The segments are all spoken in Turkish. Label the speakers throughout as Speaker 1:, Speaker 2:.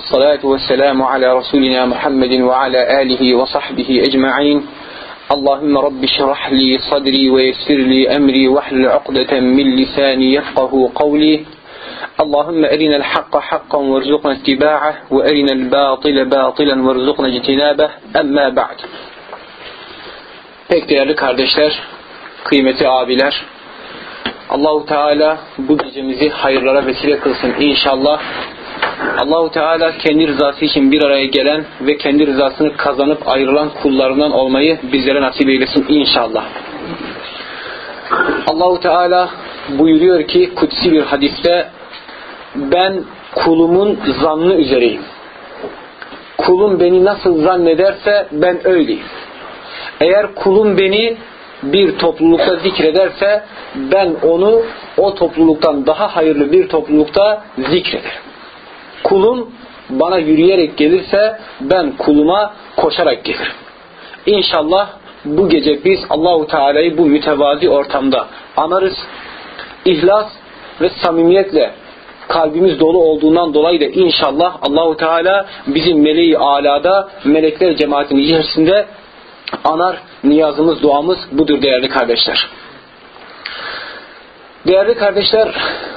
Speaker 1: والصلاة والسلام على رسولنا محمد وعلى آله وصحبه أجمعين. اللهم رب اشرح لي صدري ويسر لي أمري واحلل عقدة من لساني يفقه قولي. اللهم أرنا الحق حقا وارزقنا اتباعه وأرنا الباطل باطلا وارزقنا اجتنابه. أما بعد. Pek değerli kardeşler, kıymeti abiler, Allahu Teala bu gecemizi hayırlara vesile kılsın inşallah. Allahu Teala kendi rızası için bir araya gelen ve kendi rızasını kazanıp ayrılan kullarından olmayı bizlere nasip eylesin inşallah. Allahu Teala buyuruyor ki kutsi bir hadiste ben kulumun zannı üzereyim. Kulum beni nasıl zannederse ben öyleyim. Eğer kulum beni bir toplulukta zikrederse ben onu o topluluktan daha hayırlı bir toplulukta zikrederim. Kulum bana yürüyerek gelirse ben kuluma koşarak gelirim. İnşallah bu gece biz Allahu Teala'yı bu mütevazi ortamda anarız. İhlas ve samimiyetle kalbimiz dolu olduğundan dolayı da inşallah Allahu Teala bizim meleği alada melekler cemaatinin içerisinde anar niyazımız, duamız budur değerli kardeşler. Değerli kardeşler,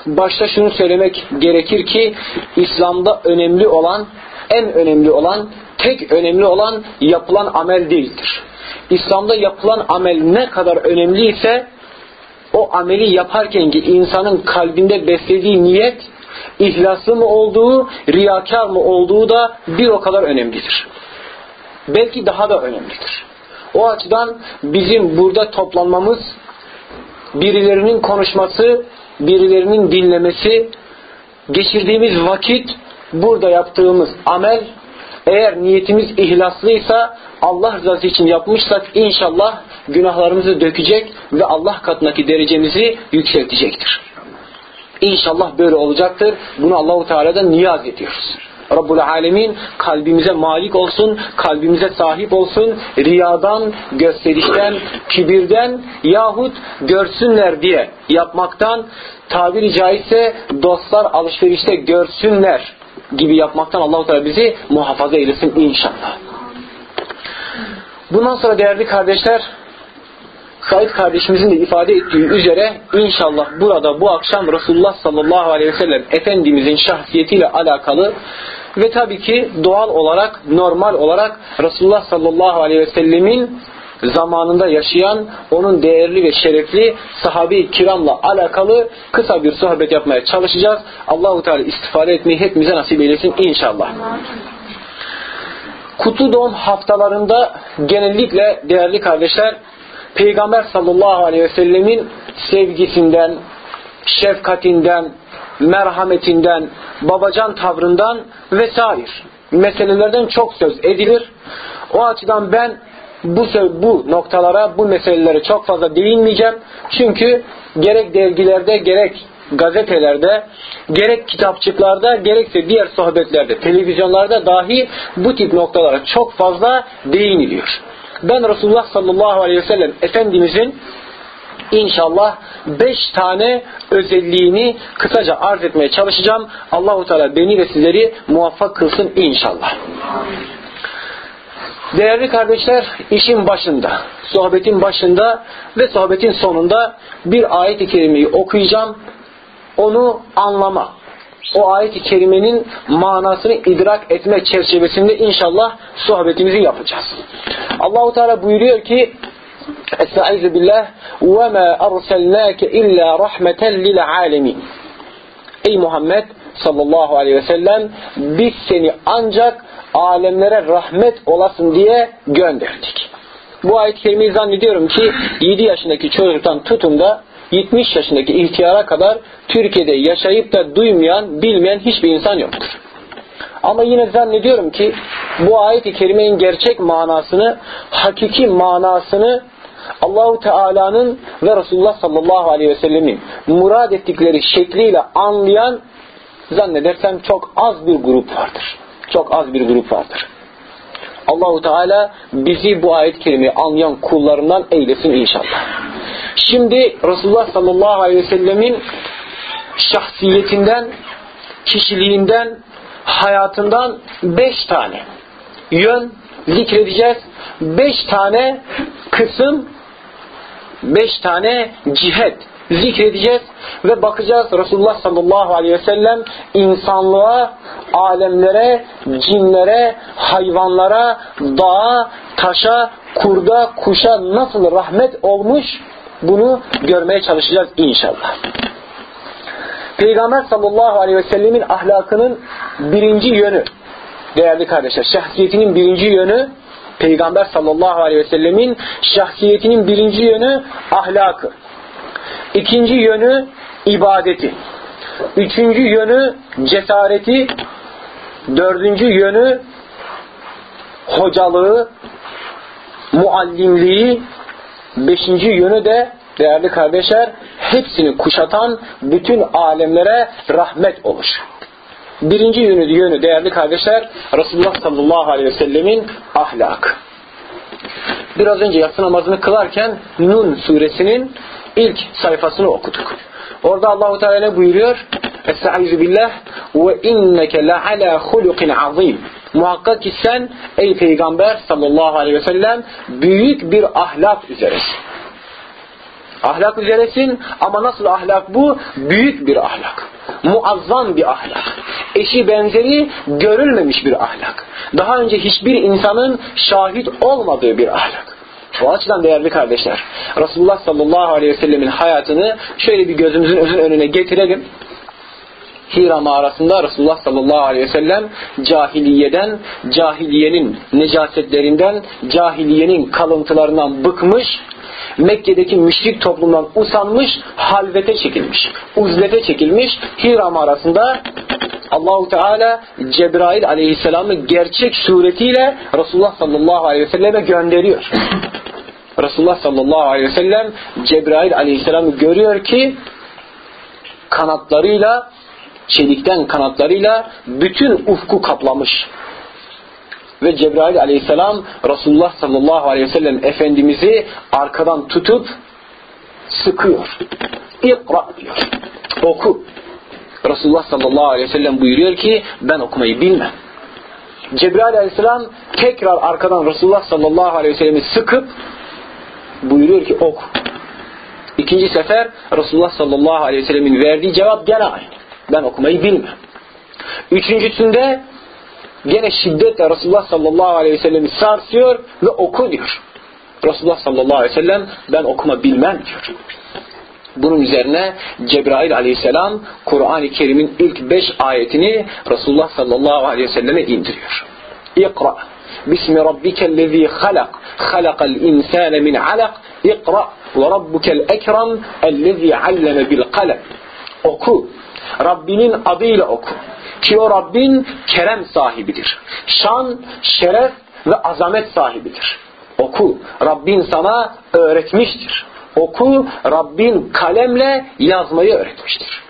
Speaker 1: başta şunu söylemek gerekir ki İslam'da önemli olan, en önemli olan, tek önemli olan yapılan amel değildir. İslam'da yapılan amel ne kadar önemliyse o ameli yaparken ki insanın kalbinde beslediği niyet ihlaslı mı olduğu, riyakar mı olduğu da bir o kadar önemlidir. Belki daha da önemlidir. O açıdan bizim burada toplanmamız, birilerinin konuşması, birilerinin dinlemesi, geçirdiğimiz vakit, burada yaptığımız amel, eğer niyetimiz ihlaslıysa, Allah rızası için yapmışsak inşallah günahlarımızı dökecek ve Allah katındaki derecemizi yükseltecektir. İnşallah böyle olacaktır. Bunu Allahu Teala'dan niyaz ediyoruz. Rabbul Alemin kalbimize malik olsun, kalbimize sahip olsun, riyadan, gösterişten, kibirden yahut görsünler diye yapmaktan, tabiri caizse dostlar alışverişte görsünler gibi yapmaktan Allahu Teala bizi muhafaza eylesin inşallah. Bundan sonra değerli kardeşler, Said kardeşimizin de ifade ettiği üzere inşallah burada bu akşam Resulullah sallallahu aleyhi ve sellem Efendimizin şahsiyetiyle alakalı ve tabii ki doğal olarak, normal olarak Resulullah sallallahu aleyhi ve sellemin zamanında yaşayan onun değerli ve şerefli sahabi kiramla alakalı kısa bir sohbet yapmaya çalışacağız. Allahu Teala istifade etmeyi hepimize nasip eylesin inşallah. Kutlu doğum haftalarında genellikle değerli kardeşler Peygamber sallallahu aleyhi ve sellemin sevgisinden, şefkatinden, merhametinden, babacan tavrından vesaire meselelerden çok söz edilir. O açıdan ben bu bu noktalara, bu meselelere çok fazla değinmeyeceğim. Çünkü gerek dergilerde, gerek gazetelerde, gerek kitapçıklarda, gerekse diğer sohbetlerde, televizyonlarda dahi bu tip noktalara çok fazla değiniliyor. Ben Resulullah sallallahu aleyhi ve sellem Efendimizin İnşallah beş tane özelliğini kısaca arz etmeye çalışacağım. Allahu Teala beni ve sizleri muvaffak kılsın inşallah. Değerli kardeşler, işin başında, sohbetin başında ve sohbetin sonunda bir ayet-i kerimeyi okuyacağım. Onu anlama, o ayet-i kerimenin manasını idrak etme çerçevesinde inşallah sohbetimizi yapacağız. Allahu Teala buyuruyor ki Estaizu billah ve ma arsalnake illa rahmeten lil alemin. Ey Muhammed sallallahu aleyhi ve sellem biz seni ancak alemlere rahmet olasın diye gönderdik. Bu ayet-i kerimeyi zannediyorum ki 7 yaşındaki çocuktan tutun da 70 yaşındaki ihtiyara kadar Türkiye'de yaşayıp da duymayan, bilmeyen hiçbir insan yoktur. Ama yine zannediyorum ki bu ayet-i kerimenin gerçek manasını, hakiki manasını Allahu Teala'nın ve Resulullah sallallahu aleyhi ve sellemin murad ettikleri şekliyle anlayan zannedersem çok az bir grup vardır. Çok az bir grup vardır. Allahu Teala bizi bu ayet kelimeyi anlayan kullarından eylesin inşallah. Şimdi Resulullah sallallahu aleyhi ve sellemin şahsiyetinden, kişiliğinden, hayatından beş tane yön zikredeceğiz. Beş tane kısım, beş tane cihet zikredeceğiz ve bakacağız Resulullah sallallahu aleyhi ve sellem insanlığa, alemlere, cinlere, hayvanlara, dağa, taşa, kurda, kuşa nasıl rahmet olmuş bunu görmeye çalışacağız inşallah. Peygamber sallallahu aleyhi ve sellemin ahlakının birinci yönü değerli kardeşler, şahsiyetinin birinci yönü Peygamber sallallahu aleyhi ve sellemin şahsiyetinin birinci yönü ahlakı. İkinci yönü ibadeti. Üçüncü yönü cesareti. Dördüncü yönü hocalığı, muallimliği. Beşinci yönü de değerli kardeşler hepsini kuşatan bütün alemlere rahmet olur. Birinci yönü, yönü değerli kardeşler Resulullah sallallahu aleyhi ve sellemin ahlakı. Biraz önce yatsı namazını kılarken Nun suresinin ilk sayfasını okuduk. Orada Allahu Teala ne buyuruyor? Estaizu billah ve inneke la ala hulukin azim. Muhakkak ki sen ey peygamber sallallahu aleyhi ve sellem büyük bir ahlak üzeresin. Ahlak üzeresin ama nasıl ahlak bu? Büyük bir ahlak. Muazzam bir ahlak. Eşi benzeri görülmemiş bir ahlak. Daha önce hiçbir insanın şahit olmadığı bir ahlak. O açıdan değerli kardeşler, Resulullah sallallahu aleyhi ve sellemin hayatını şöyle bir gözümüzün özün önüne getirelim. Hira mağarasında Resulullah sallallahu aleyhi ve sellem cahiliyeden, cahiliyenin necasetlerinden, cahiliyenin kalıntılarından bıkmış, Mekke'deki müşrik toplumdan usanmış, halvete çekilmiş, uzlete çekilmiş. Hira mağarasında Allahu Teala Cebrail aleyhisselamı gerçek suretiyle Resulullah sallallahu aleyhi ve selleme gönderiyor. Resulullah sallallahu aleyhi ve sellem Cebrail aleyhisselamı görüyor ki kanatlarıyla çelikten kanatlarıyla bütün ufku kaplamış. Ve Cebrail aleyhisselam Resulullah sallallahu aleyhi ve sellem Efendimiz'i arkadan tutup sıkıyor. İkra diyor. Oku. Resulullah sallallahu aleyhi ve sellem buyuruyor ki ben okumayı bilmem. Cebrail aleyhisselam tekrar arkadan Resulullah sallallahu aleyhi ve sellem'i sıkıp buyuruyor ki oku. İkinci sefer Resulullah sallallahu aleyhi ve sellemin verdiği cevap gene aynı. Ben okumayı bilmem. Üçüncüsünde gene şiddetle Resulullah sallallahu aleyhi ve sellem'i sarsıyor ve oku diyor. Resulullah sallallahu aleyhi ve sellem ben okuma bilmem diyor. Bunun üzerine Cebrail aleyhisselam Kur'an-ı Kerim'in ilk beş ayetini Resulullah sallallahu aleyhi ve selleme indiriyor. İkra. Bismi rabbikellezi halak. Halakal insane min alak. İkra. Ve rabbukel ekrem ellezi alleme bil kalem. Oku. Rabbinin adıyla oku. Ki o Rabbin kerem sahibidir. Şan, şeref ve azamet sahibidir. Oku. Rabbin sana öğretmiştir. Oku. Rabbin kalemle yazmayı öğretmiştir.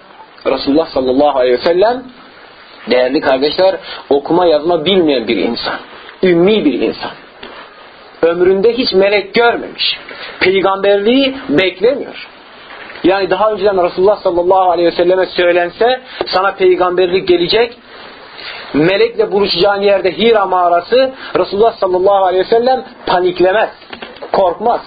Speaker 1: Resulullah sallallahu aleyhi ve sellem değerli kardeşler okuma yazma bilmeyen bir insan. Ümmi bir insan. Ömründe hiç melek görmemiş. Peygamberliği beklemiyor. Yani daha önceden Resulullah sallallahu aleyhi ve selleme söylense sana peygamberlik gelecek. Melekle buluşacağın yerde Hira mağarası Resulullah sallallahu aleyhi ve sellem paniklemez. Korkmaz.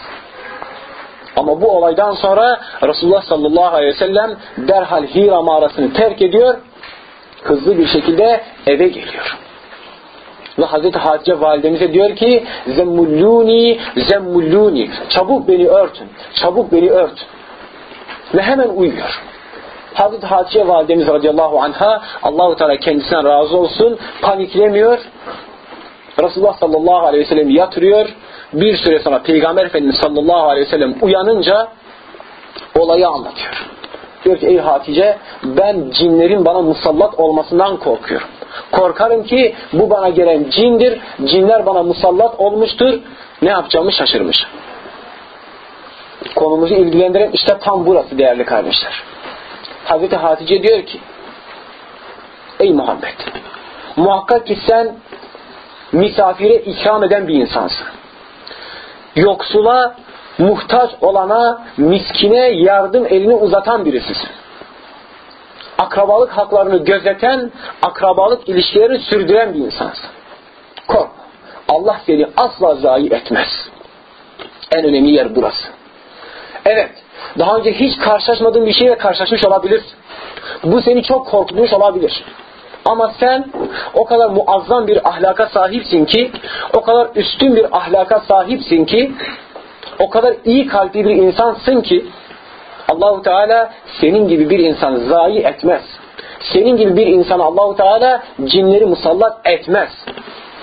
Speaker 1: Ama bu olaydan sonra Resulullah sallallahu aleyhi ve sellem derhal Hira mağarasını terk ediyor. Hızlı bir şekilde eve geliyor. Ve Hazreti Hatice validemize diyor ki zemmulluni zemmulluni çabuk beni örtün. Çabuk beni örtün ve hemen uyuyor. Hazreti Hatice validemiz radıyallahu anha Allahu Teala kendisinden razı olsun paniklemiyor. Resulullah sallallahu aleyhi ve sellem yatırıyor. Bir süre sonra Peygamber Efendimiz sallallahu aleyhi ve sellem uyanınca olayı anlatıyor. Diyor ki ey Hatice ben cinlerin bana musallat olmasından korkuyorum. Korkarım ki bu bana gelen cindir. Cinler bana musallat olmuştur. Ne yapacağımı şaşırmış. Konumuzu ilgilendiren işte tam burası değerli kardeşler. Hazreti Hatice diyor ki Ey Muhammed muhakkak ki sen misafire ikram eden bir insansın. Yoksula, muhtaç olana, miskine yardım elini uzatan birisisin. Akrabalık haklarını gözeten, akrabalık ilişkilerini sürdüren bir insansın. Korkma. Allah seni asla zayi etmez. En önemli yer burası. Evet, daha önce hiç karşılaşmadığın bir şeyle karşılaşmış olabilirsin. Bu seni çok korkutmuş olabilir. Ama sen o kadar muazzam bir ahlaka sahipsin ki, o kadar üstün bir ahlaka sahipsin ki, o kadar iyi kalpli bir insansın ki, Allahu Teala senin gibi bir insan zayi etmez. Senin gibi bir insan Allahu Teala cinleri musallat etmez.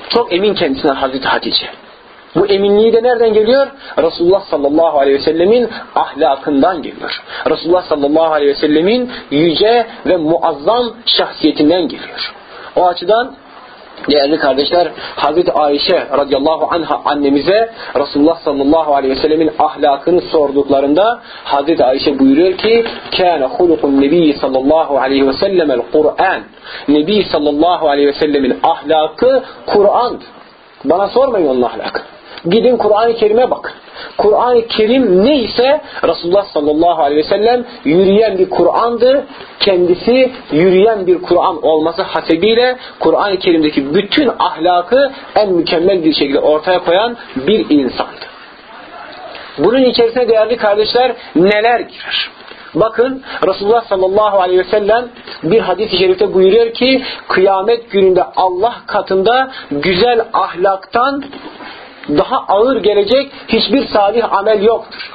Speaker 1: Çok emin kendisinden Hazreti Hatice. Bu eminliği de nereden geliyor? Resulullah sallallahu aleyhi ve sellemin ahlakından geliyor. Resulullah sallallahu aleyhi ve sellemin yüce ve muazzam şahsiyetinden geliyor. O açıdan Değerli kardeşler, Hazreti Ayşe radıyallahu anha annemize Resulullah sallallahu aleyhi ve sellemin ahlakını sorduklarında Hazreti Ayşe buyuruyor ki "Kâne hulukun nebi sallallahu aleyhi ve sellemel Kur'an." Nebi sallallahu aleyhi ve sellemin ahlakı Kur'an'dı. Bana sormayın onun ahlakını. Gidin Kur'an-ı Kerim'e bakın. Kur'an-ı Kerim neyse Resulullah sallallahu aleyhi ve sellem yürüyen bir Kur'an'dı. Kendisi yürüyen bir Kur'an olması hasebiyle Kur'an-ı Kerim'deki bütün ahlakı en mükemmel bir şekilde ortaya koyan bir insandı. Bunun içerisine değerli kardeşler neler girer? Bakın Resulullah sallallahu aleyhi ve sellem bir hadis-i şerifte buyuruyor ki kıyamet gününde Allah katında güzel ahlaktan daha ağır gelecek hiçbir salih amel yoktur.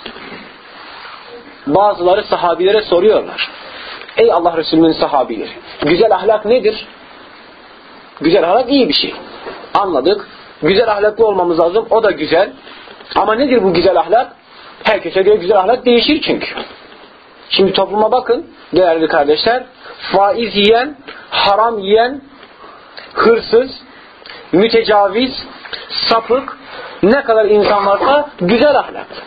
Speaker 1: Bazıları sahabilere soruyorlar. Ey Allah Resulü'nün sahabileri, güzel ahlak nedir? Güzel ahlak iyi bir şey. Anladık. Güzel ahlaklı olmamız lazım. O da güzel. Ama nedir bu güzel ahlak? Herkese göre güzel ahlak değişir çünkü. Şimdi topluma bakın değerli kardeşler. Faiz yiyen, haram yiyen, hırsız, mütecaviz, sapık, ne kadar insan varsa güzel ahlaklı.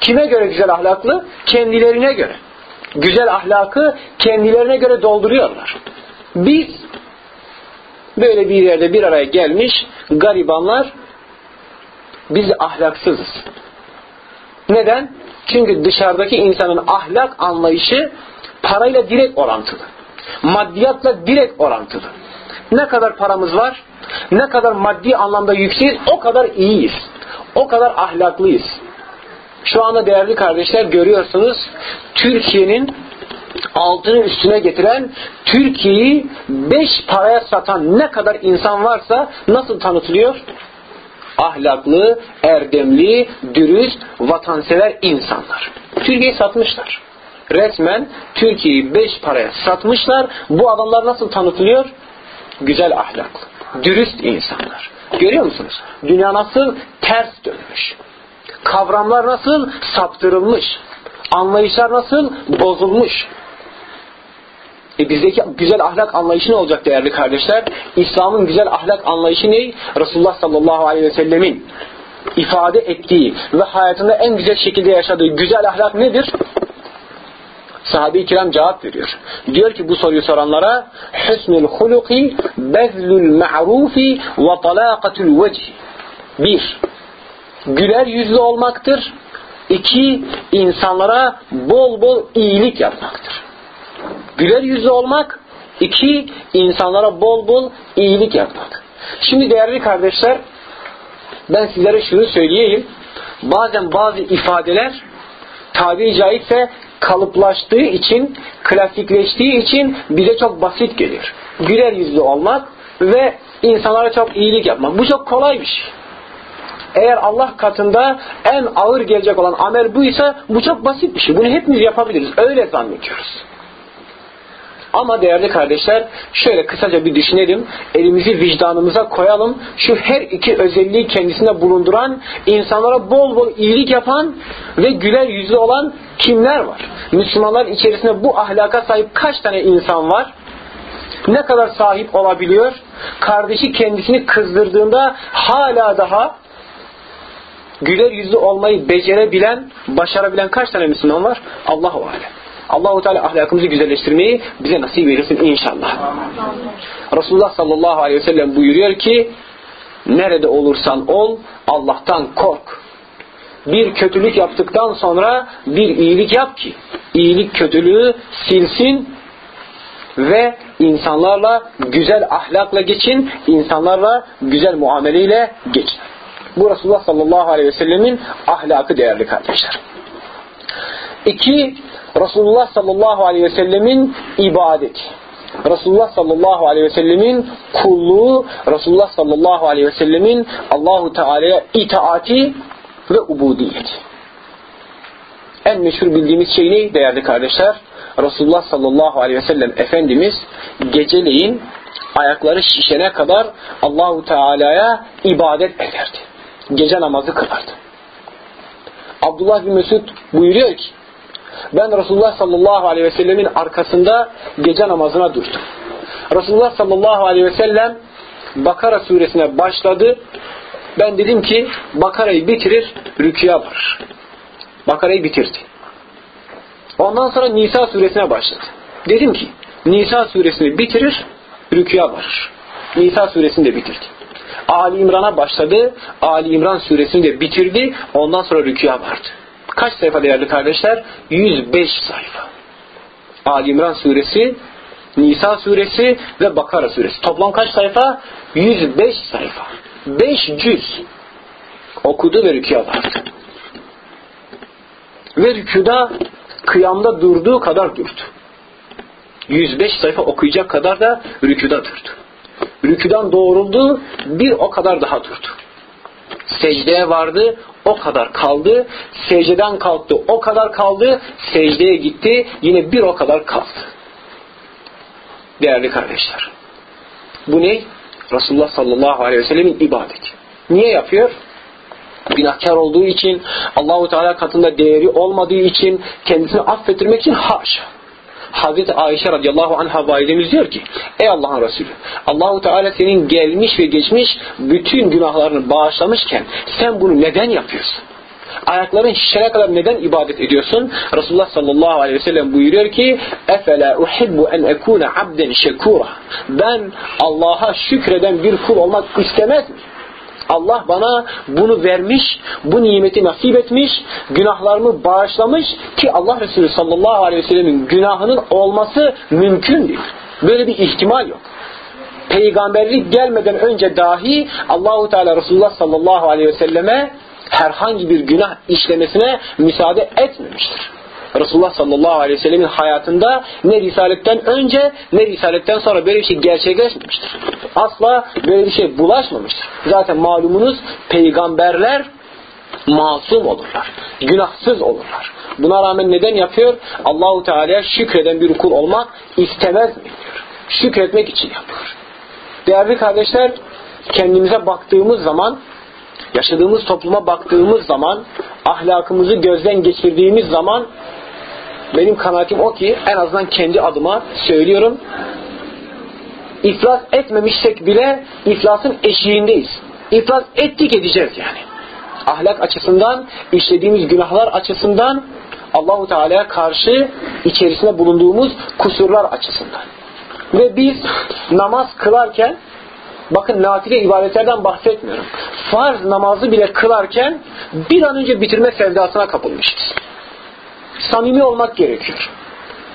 Speaker 1: Kime göre güzel ahlaklı? Kendilerine göre. Güzel ahlakı kendilerine göre dolduruyorlar. Biz böyle bir yerde bir araya gelmiş garibanlar biz ahlaksızız. Neden? Çünkü dışarıdaki insanın ahlak anlayışı parayla direkt orantılı. Maddiyatla direkt orantılı. Ne kadar paramız var? Ne kadar maddi anlamda yükseğiz o kadar iyiyiz. O kadar ahlaklıyız. Şu anda değerli kardeşler görüyorsunuz Türkiye'nin altını üstüne getiren Türkiye'yi beş paraya satan ne kadar insan varsa nasıl tanıtılıyor? Ahlaklı, erdemli, dürüst, vatansever insanlar. Türkiye'yi satmışlar. Resmen Türkiye'yi beş paraya satmışlar. Bu adamlar nasıl tanıtılıyor? Güzel ahlaklı dürüst insanlar. Görüyor musunuz? Dünya nasıl ters dönmüş. Kavramlar nasıl saptırılmış. Anlayışlar nasıl bozulmuş. E bizdeki güzel ahlak anlayışı ne olacak değerli kardeşler? İslam'ın güzel ahlak anlayışı ne? Resulullah sallallahu aleyhi ve sellemin ifade ettiği ve hayatında en güzel şekilde yaşadığı güzel ahlak nedir? Sahabe-i kiram cevap veriyor. Diyor ki bu soruyu soranlara husnul huluki bezlul ma'rufi ve talaqatul vecih. Bir, güler yüzlü olmaktır. İki, insanlara bol bol iyilik yapmaktır. Güler yüzlü olmak, iki, insanlara bol bol iyilik yapmak. Şimdi değerli kardeşler, ben sizlere şunu söyleyeyim. Bazen bazı ifadeler tabiri caizse kalıplaştığı için, klasikleştiği için bize çok basit gelir. Güler yüzlü olmak ve insanlara çok iyilik yapmak. Bu çok kolay bir şey. Eğer Allah katında en ağır gelecek olan amel buysa bu çok basit bir şey. Bunu hepimiz yapabiliriz. Öyle zannediyoruz. Ama değerli kardeşler şöyle kısaca bir düşünelim. Elimizi vicdanımıza koyalım. Şu her iki özelliği kendisinde bulunduran, insanlara bol bol iyilik yapan ve güler yüzlü olan kimler var? Müslümanlar içerisinde bu ahlaka sahip kaç tane insan var? ne kadar sahip olabiliyor? Kardeşi kendisini kızdırdığında hala daha güler yüzlü olmayı becerebilen, başarabilen kaç tane Müslüman var? Allahu alem. Allahu Teala ahlakımızı güzelleştirmeyi bize nasip eylesin inşallah. Resulullah sallallahu aleyhi ve sellem buyuruyor ki nerede olursan ol Allah'tan kork. Bir kötülük yaptıktan sonra bir iyilik yap ki iyilik kötülüğü silsin ve insanlarla güzel ahlakla geçin, insanlarla güzel muameleyle geçin. Bu Resulullah sallallahu aleyhi ve sellemin ahlakı değerli kardeşler. İki, Resulullah sallallahu aleyhi ve sellemin ibadeti. Resulullah sallallahu aleyhi ve sellemin kulluğu, Resulullah sallallahu aleyhi ve sellemin Allahu Teala'ya itaati ve ubudiyeti. En meşhur bildiğimiz şey ne değerli kardeşler? Resulullah sallallahu aleyhi ve sellem Efendimiz geceleyin ayakları şişene kadar Allahu Teala'ya ibadet ederdi. Gece namazı kılardı. Abdullah bin Mesud buyuruyor ki ben Resulullah sallallahu aleyhi ve sellemin arkasında gece namazına durdum. Resulullah sallallahu aleyhi ve sellem Bakara suresine başladı. Ben dedim ki Bakara'yı bitirir, rüküya varır. Bakara'yı bitirdi. Ondan sonra Nisa suresine başladı. Dedim ki Nisa suresini bitirir, rüküya varır. Nisa suresini de bitirdi. Ali İmran'a başladı. Ali İmran suresini de bitirdi. Ondan sonra rüküya vardı. Kaç sayfa değerli kardeşler? 105 sayfa. Ali İmran suresi, Nisa suresi ve Bakara suresi. Toplam kaç sayfa? 105 sayfa. 5 cüz okudu ve rüküya vardı. Ve rüküda kıyamda durduğu kadar durdu. 105 sayfa okuyacak kadar da rüküda durdu. Rüküden doğruldu, bir o kadar daha durdu. Secdeye vardı, o kadar kaldı. Secdeden kalktı, o kadar kaldı. Secdeye gitti, yine bir o kadar kaldı. Değerli kardeşler. Bu ne? Resulullah sallallahu aleyhi ve sellemin ibadeti. Niye yapıyor? Günahkar olduğu için, Allahu Teala katında değeri olmadığı için, kendisini affettirmek için haşa. Hazreti Ayşe radıyallahu anha validemiz diyor ki Ey Allah'ın Resulü Allahu Teala senin gelmiş ve geçmiş bütün günahlarını bağışlamışken sen bunu neden yapıyorsun? Ayakların şişene kadar neden ibadet ediyorsun? Resulullah sallallahu aleyhi ve sellem buyuruyor ki Efela uhibbu en ekune abden şekura Ben Allah'a şükreden bir kul olmak istemez miyim? Allah bana bunu vermiş, bu nimeti nasip etmiş, günahlarımı bağışlamış ki Allah Resulü sallallahu aleyhi ve sellemin günahının olması mümkün değil. Böyle bir ihtimal yok. Peygamberlik gelmeden önce dahi Allahu Teala Resulullah sallallahu aleyhi ve selleme herhangi bir günah işlemesine müsaade etmemiştir. Resulullah sallallahu aleyhi ve sellemin hayatında ne risaletten önce ne risaletten sonra böyle bir şey gerçekleşmemiştir. Asla böyle bir şey bulaşmamıştır. Zaten malumunuz peygamberler masum olurlar. Günahsız olurlar. Buna rağmen neden yapıyor? Allahu Teala'ya şükreden bir kul olmak istemez mi diyor. Şükretmek için yapıyor. Değerli kardeşler, kendimize baktığımız zaman, yaşadığımız topluma baktığımız zaman, ahlakımızı gözden geçirdiğimiz zaman benim kanaatim o ki en azından kendi adıma söylüyorum. İflas etmemişsek bile iflasın eşiğindeyiz. İflas ettik edeceğiz yani. Ahlak açısından, işlediğimiz günahlar açısından Allahu Teala'ya karşı içerisinde bulunduğumuz kusurlar açısından. Ve biz namaz kılarken bakın nafile ibadetlerden bahsetmiyorum. Farz namazı bile kılarken bir an önce bitirme sevdasına kapılmışız samimi olmak gerekiyor.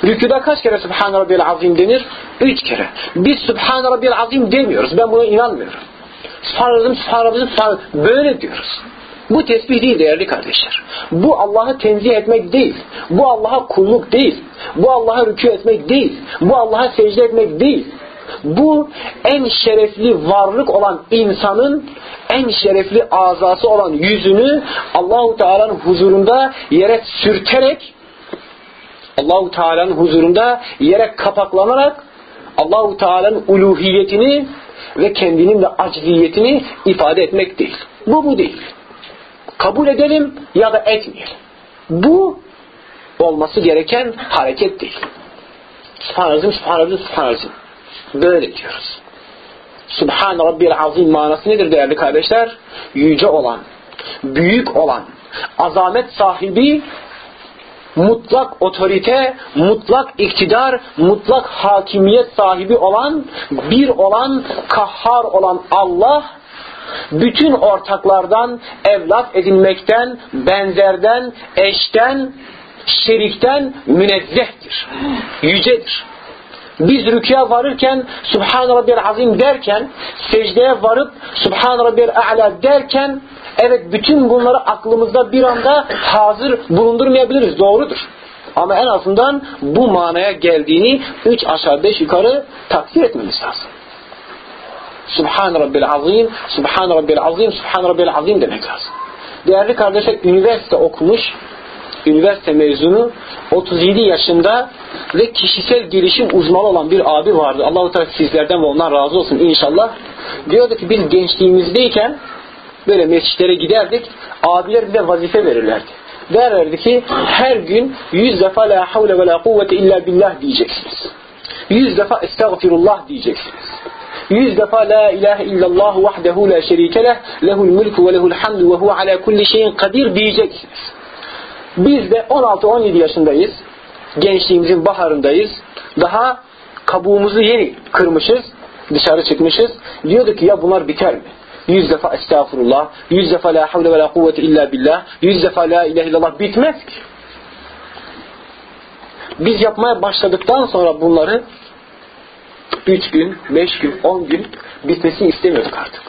Speaker 1: Rüküda kaç kere Subhan Rabbiyal Azim denir? Üç kere. Biz Subhan Rabbiyal Azim demiyoruz. Ben buna inanmıyorum. Subhan Rabbim, Subhan Rabbim, Subhan Böyle diyoruz. Bu tesbih değil değerli kardeşler. Bu Allah'ı tenzih etmek değil. Bu Allah'a kulluk değil. Bu Allah'a rükû etmek değil. Bu Allah'a secde etmek değil. Bu en şerefli varlık olan insanın en şerefli azası olan yüzünü Allahu Teala'nın huzurunda yere sürterek Allahu Teala'nın huzurunda yere kapaklanarak Allahu Teala'nın uluhiyetini ve kendinin de acziyetini ifade etmek değil. Bu bu değil. Kabul edelim ya da etmeyelim. Bu olması gereken hareket değil. Subhanallah, subhanallah, subhanallah. Böyle diyoruz. Subhan Rabbil Azim manası nedir değerli kardeşler? Yüce olan, büyük olan, azamet sahibi, mutlak otorite, mutlak iktidar, mutlak hakimiyet sahibi olan, bir olan, kahhar olan Allah, bütün ortaklardan, evlat edinmekten, benzerden, eşten, şerikten münezzehtir. Yücedir. Biz rüküye varırken Subhan Rabbiyel Azim derken, secdeye varıp Subhan Rabbiyel A'la derken evet bütün bunları aklımızda bir anda hazır bulundurmayabiliriz. Doğrudur. Ama en azından bu manaya geldiğini üç aşağı beş yukarı takdir etmemiz lazım. Subhan Rabbil Azim, Subhan Rabbil Azim, Subhan Rabbil Azim demek lazım. Değerli kardeşler üniversite okumuş, üniversite mezunu 37 yaşında ve kişisel gelişim uzmanı olan bir abi vardı. Allah-u Teala sizlerden ve ondan razı olsun inşallah. Diyordu ki biz gençliğimizdeyken böyle mescitlere giderdik. Abiler bize vazife verirlerdi. Derlerdi ki her gün yüz defa la havle ve la kuvvete illa billah diyeceksiniz. Yüz defa estağfirullah diyeceksiniz. Yüz defa la ilahe illallah vahdehu la şerike leh lehul mulku ve lehul hamdu ve huve ala kulli şeyin kadir diyeceksiniz. Biz de 16-17 yaşındayız. Gençliğimizin baharındayız. Daha kabuğumuzu yeni kırmışız. Dışarı çıkmışız. Diyorduk ki ya bunlar biter mi? Yüz defa estağfurullah, yüz defa la havle ve la kuvvete illa billah, yüz defa la ilahe illallah bitmez ki. Biz yapmaya başladıktan sonra bunları üç gün, beş gün, on gün bitmesini istemiyorduk artık.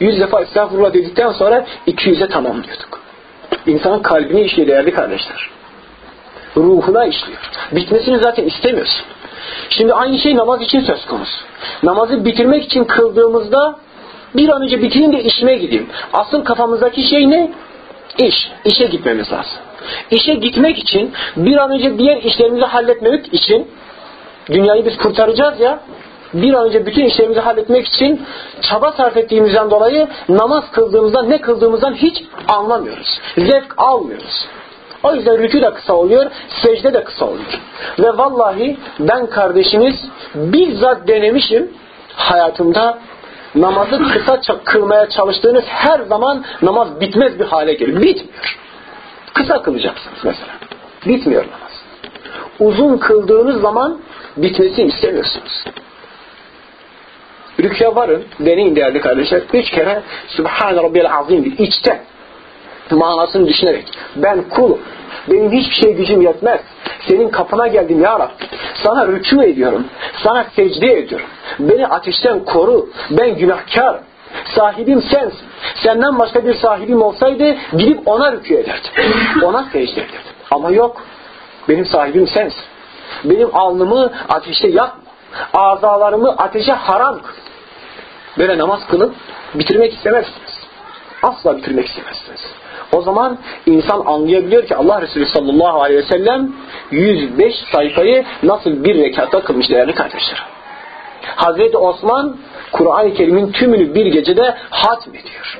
Speaker 1: Yüz defa estağfurullah dedikten sonra iki yüze tamamlıyorduk. İnsanın kalbine işliyor değerli kardeşler. Ruhuna işliyor. Bitmesini zaten istemiyorsun. Şimdi aynı şey namaz için söz konusu. Namazı bitirmek için kıldığımızda bir an önce bitireyim de işime gideyim. Asıl kafamızdaki şey ne? İş. İşe gitmemiz lazım. İşe gitmek için bir an önce diğer işlerimizi halletmek için dünyayı biz kurtaracağız ya bir an önce bütün işlerimizi halletmek için çaba sarf ettiğimizden dolayı namaz kıldığımızdan ne kıldığımızdan hiç anlamıyoruz. Zevk almıyoruz. O yüzden rükü de kısa oluyor, secde de kısa oluyor. Ve vallahi ben kardeşiniz bizzat denemişim hayatımda namazı kısa kılmaya çalıştığınız her zaman namaz bitmez bir hale gelir. Bitmiyor. Kısa kılacaksınız mesela. Bitmiyor namaz. Uzun kıldığınız zaman bitmesini istemiyorsunuz. Rükya varın, deneyin değerli kardeşler. Üç kere Subhan Rabbiyel Azim bir içten manasını düşünerek ben kulum. Benim hiçbir şey gücüm yetmez. Senin kapına geldim ya Rabbi. Sana rükû ediyorum. Sana secde ediyorum. Beni ateşten koru. Ben günahkar. Sahibim sensin. Senden başka bir sahibim olsaydı gidip ona rükû ederdim. Ona secde ederdim. Ama yok. Benim sahibim sensin. Benim alnımı ateşte yakma. Azalarımı ateşe haram. Böyle namaz kılıp bitirmek istemezsiniz. Asla bitirmek istemezsiniz. O zaman insan anlayabiliyor ki Allah Resulü sallallahu aleyhi ve sellem 105 sayfayı nasıl bir rekatta kılmış değerli kardeşler. Hazreti Osman Kur'an-ı Kerim'in tümünü bir gecede hatmediyor.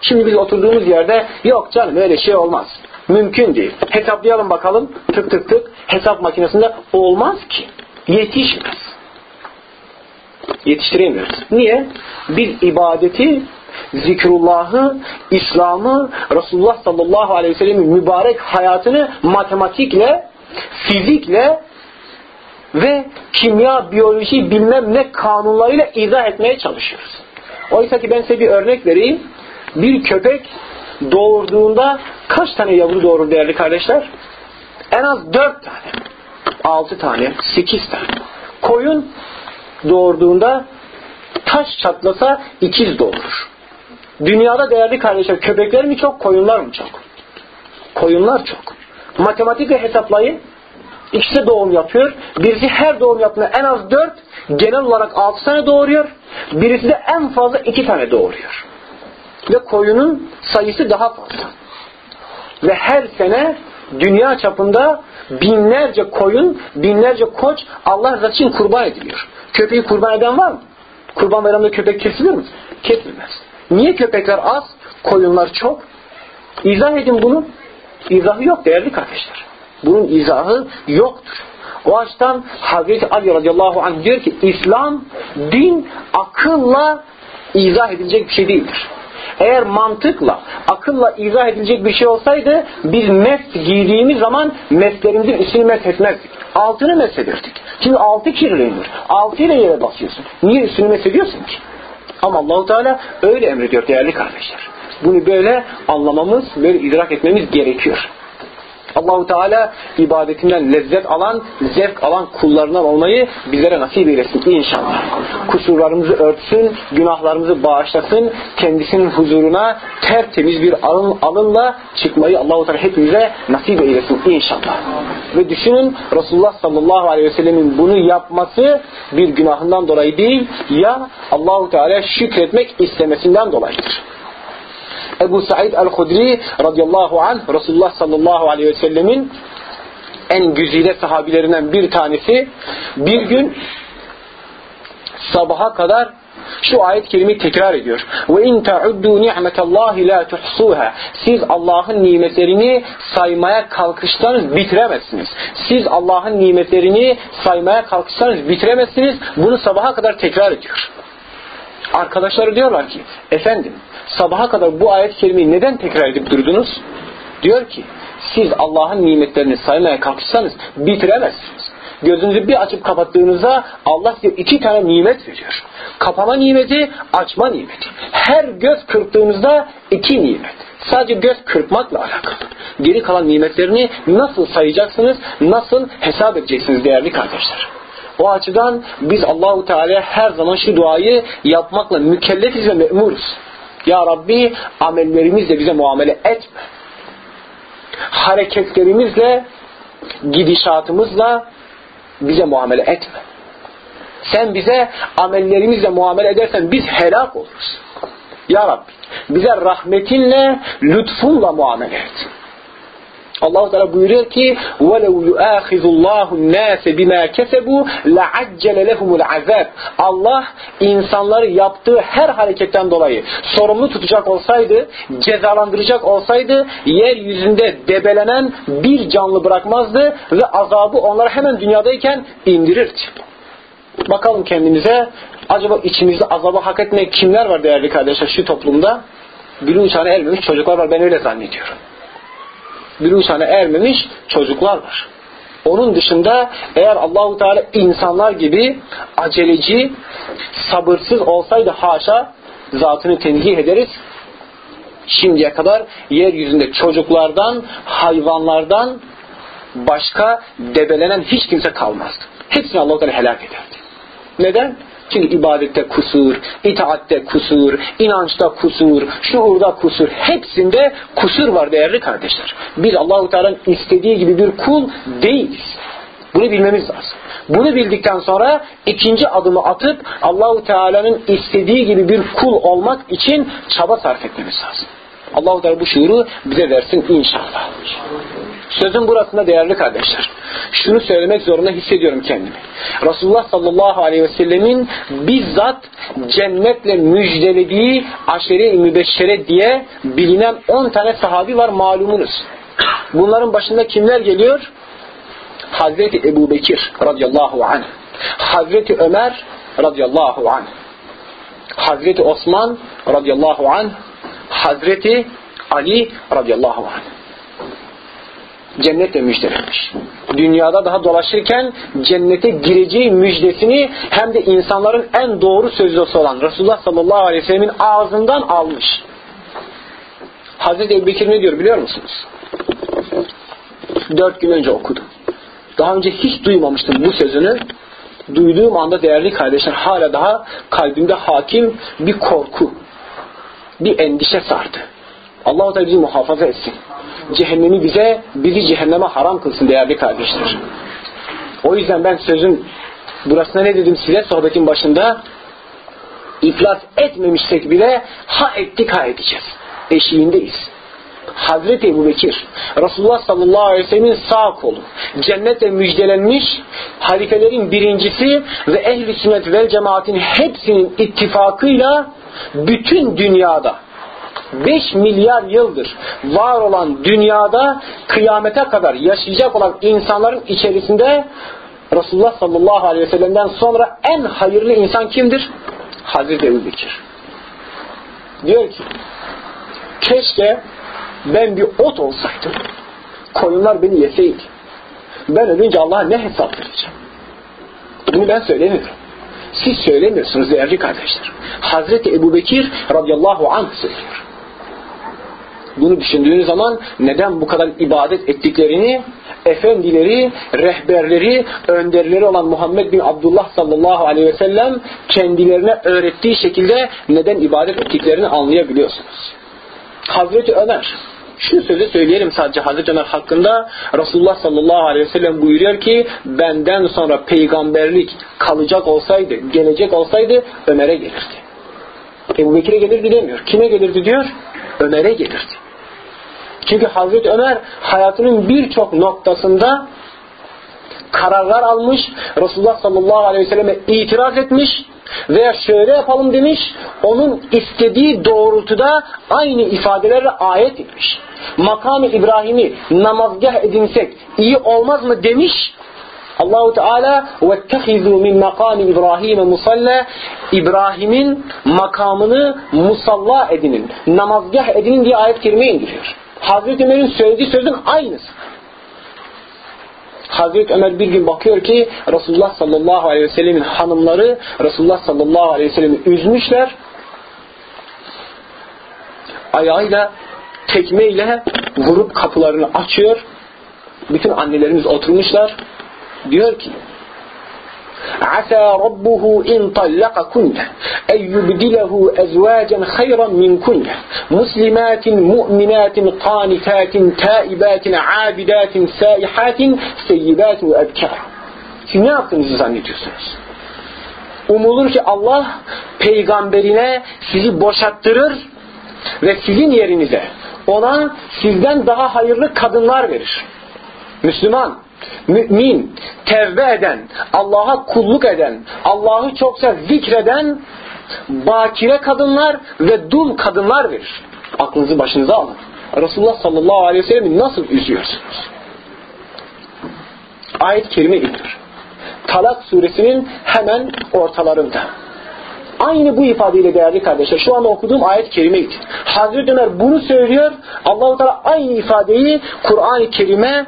Speaker 1: Şimdi biz oturduğumuz yerde yok canım öyle şey olmaz. Mümkün değil. Hesaplayalım bakalım. Tık tık tık. Hesap makinesinde olmaz ki. Yetişmez. Yetiştiremiyoruz. Niye? Biz ibadeti zikrullahı, İslam'ı, Resulullah sallallahu aleyhi ve sellem'in mübarek hayatını matematikle, fizikle ve kimya, biyoloji bilmem ne kanunlarıyla izah etmeye çalışıyoruz. Oysa ki ben size bir örnek vereyim. Bir köpek doğurduğunda kaç tane yavru doğurur değerli kardeşler? En az dört tane. Altı tane, sekiz tane. Koyun doğurduğunda taş çatlasa ikiz doğurur. Dünyada değerli kardeşler köpekler mi çok, koyunlar mı çok? Koyunlar çok. Matematikle hesaplayın. İkisi doğum yapıyor. Birisi her doğum yaptığında en az dört, genel olarak altı tane doğuruyor. Birisi de en fazla iki tane doğuruyor. Ve koyunun sayısı daha fazla. Ve her sene dünya çapında binlerce koyun, binlerce koç Allah rızası için kurban ediliyor. Köpeği kurban eden var mı? Kurban bayramında köpek kesilir mi? Kesilmez. Niye köpekler az, koyunlar çok? İzah edin bunu. İzahı yok değerli kardeşler. Bunun izahı yoktur. O açıdan Hazreti Ali radıyallahu anh diyor ki İslam din akılla izah edilecek bir şey değildir. Eğer mantıkla, akılla izah edilecek bir şey olsaydı biz mest giydiğimiz zaman mestlerimizin üstünü mesh etmezdik. Altını mesh ederdik. Çünkü altı kirlenir. Altı ile yere basıyorsun. Niye üstünü mesh ediyorsun ki? Ama Allahu Teala öyle emrediyor değerli kardeşler. Bunu böyle anlamamız, böyle idrak etmemiz gerekiyor. Allahu Teala ibadetinden lezzet alan, zevk alan kullarından olmayı bizlere nasip eylesin inşallah. Kusurlarımızı örtsün, günahlarımızı bağışlasın, kendisinin huzuruna tertemiz bir alın, alınla çıkmayı Allahu Teala hepimize nasip eylesin inşallah. Ve düşünün Resulullah sallallahu aleyhi ve sellemin bunu yapması bir günahından dolayı değil, ya Allahu Teala şükretmek istemesinden dolayıdır. Ebu Said el-Hudri radıyallahu anh Resulullah sallallahu aleyhi ve sellemin en güzide sahabilerinden bir tanesi bir gün sabaha kadar şu ayet kelimeyi tekrar ediyor. Ve in ta'uddu ni'metallahi la tuhsuha. Siz Allah'ın nimetlerini saymaya kalkışsanız bitiremezsiniz. Siz Allah'ın nimetlerini saymaya kalkışsanız bitiremezsiniz. Bunu sabaha kadar tekrar ediyor. Arkadaşları diyorlar ki, efendim sabaha kadar bu ayet kelimeyi neden tekrar edip durdunuz? Diyor ki, siz Allah'ın nimetlerini saymaya kalkışsanız bitiremezsiniz. Gözünüzü bir açıp kapattığınızda Allah size iki tane nimet veriyor. Kapama nimeti, açma nimeti. Her göz kırptığınızda iki nimet. Sadece göz kırpmakla alakalı. Geri kalan nimetlerini nasıl sayacaksınız, nasıl hesap edeceksiniz değerli kardeşler? O açıdan biz Allahu Teala her zaman şu duayı yapmakla mükellefiz ve memuruz. Ya Rabbi amellerimizle bize muamele etme. Hareketlerimizle, gidişatımızla bize muamele etme. Sen bize amellerimizle muamele edersen biz helak oluruz. Ya Rabbi bize rahmetinle, lütfunla muamele et. Allah Teala buyuruyor ki وَلَوْ يُؤَخِذُ اللّٰهُ النَّاسَ بِمَا كَسَبُوا لَعَجَّلَ لَهُمُ الْعَذَابِ Allah insanları yaptığı her hareketten dolayı sorumlu tutacak olsaydı, cezalandıracak olsaydı yeryüzünde debelenen bir canlı bırakmazdı ve azabı onlara hemen dünyadayken indirirdi. Bakalım kendimize acaba içimizde azabı hak etmeyen kimler var değerli kardeşler şu toplumda? Bilim uçağına ermemiş çocuklar var ben öyle zannediyorum büluşana ermemiş çocuklar var. Onun dışında eğer Allahu Teala insanlar gibi aceleci, sabırsız olsaydı haşa zatını tenzih ederiz. Şimdiye kadar yeryüzünde çocuklardan, hayvanlardan başka debelenen hiç kimse kalmazdı. Hepsini Allah-u Teala helak ederdi. Neden? Çünkü ibadette kusur, itaatte kusur, inançta kusur, şuurda kusur, hepsinde kusur var değerli kardeşler. Biz Allahu Teala'nın istediği gibi bir kul değiliz. Bunu bilmemiz lazım. Bunu bildikten sonra ikinci adımı atıp Allahu Teala'nın istediği gibi bir kul olmak için çaba sarf etmemiz lazım. Allahu bu şuuru bize versin inşallah. Sözün burasında değerli kardeşler. Şunu söylemek zorunda hissediyorum kendimi. Resulullah sallallahu aleyhi ve sellemin bizzat cennetle müjdelediği aşere-i mübeşşere diye bilinen 10 tane sahabi var malumunuz. Bunların başında kimler geliyor? Hazreti Ebu Bekir radıyallahu anh. Hazreti Ömer radıyallahu anh. Hazreti Osman radıyallahu anh. Hazreti Ali radıyallahu anh cennetle müjdelenmiş. Dünyada daha dolaşırken cennete gireceği müjdesini hem de insanların en doğru sözlüsü olan Resulullah sallallahu aleyhi ve sellemin ağzından almış. Hazreti Ebu ne diyor biliyor musunuz? Dört gün önce okudum. Daha önce hiç duymamıştım bu sözünü. Duyduğum anda değerli kardeşler hala daha kalbimde hakim bir korku, bir endişe sardı. Allah-u Teala bizi muhafaza etsin cehennemi bize, bizi cehenneme haram kılsın değerli kardeşler. O yüzden ben sözün burasına ne dedim size sohbetin başında? İflas etmemişsek bile ha ettik ha edeceğiz. Eşiğindeyiz. Hazreti Ebu Bekir, Resulullah sallallahu aleyhi ve sellemin sağ kolu, cennetle müjdelenmiş halifelerin birincisi ve ehli sünnet vel cemaatin hepsinin ittifakıyla bütün dünyada 5 milyar yıldır var olan dünyada kıyamete kadar yaşayacak olan insanların içerisinde Resulullah sallallahu aleyhi ve sellem'den sonra en hayırlı insan kimdir? Hazreti Ebu Bekir. Diyor ki keşke ben bir ot olsaydım koyunlar beni yeseydi. Ben ölünce Allah'a ne hesap vereceğim? Bunu ben söylemiyorum. Siz söylemiyorsunuz değerli kardeşler. Hazreti Ebu Bekir radıyallahu anh söylüyor. Bunu düşündüğünüz zaman neden bu kadar ibadet ettiklerini efendileri, rehberleri, önderleri olan Muhammed bin Abdullah sallallahu aleyhi ve sellem kendilerine öğrettiği şekilde neden ibadet ettiklerini anlayabiliyorsunuz. Hazreti Ömer şu sözü söyleyelim sadece Hazreti Ömer hakkında. Resulullah sallallahu aleyhi ve sellem buyuruyor ki benden sonra peygamberlik kalacak olsaydı, gelecek olsaydı Ömer'e gelirdi. Ebu Bekir'e gelirdi demiyor. Kime gelirdi diyor? Ömer'e gelirdi. Çünkü Hazreti Ömer hayatının birçok noktasında kararlar almış, Resulullah sallallahu aleyhi ve selleme itiraz etmiş veya şöyle yapalım demiş, onun istediği doğrultuda aynı ifadelerle ayet etmiş. Makamı İbrahim'i namazgah edinsek iyi olmaz mı demiş, Allahu Teala vettehizu min makami İbrahim musalla İbrahim'in makamını musalla edinin, namazgah edinin diye ayet kelimeyi indiriyor. Hazreti Ömer'in söylediği sözün aynısı. Hazreti Ömer bir gün bakıyor ki Resulullah sallallahu aleyhi ve sellemin hanımları Resulullah sallallahu aleyhi ve sellemi üzmüşler. Ayağıyla tekmeyle vurup kapılarını açıyor. Bütün annelerimiz oturmuşlar. Diyor ki عسى ربه إن طلقكن أن يبدله أزواجا خيرا منكن مسلمات مؤمنات قانتات تائبات عابدات سائحات سيبات وأبكار Siz ne yaptığınızı zannediyorsunuz? Umulur ki Allah peygamberine sizi boşattırır ve sizin yerinize ona sizden daha hayırlı kadınlar verir. Müslüman, mümin, tevbe eden, Allah'a kulluk eden, Allah'ı çokça zikreden bakire kadınlar ve dul kadınlar verir. Aklınızı başınıza alın. Resulullah sallallahu aleyhi ve sellem'i nasıl üzüyorsunuz? Ayet-i kerime indir. Talak suresinin hemen ortalarında. Aynı bu ifadeyle değerli kardeşler. Şu anda okuduğum ayet-i kerimeydi. Hazreti Ömer bunu söylüyor. Allahu Teala aynı ifadeyi Kur'an-ı Kerime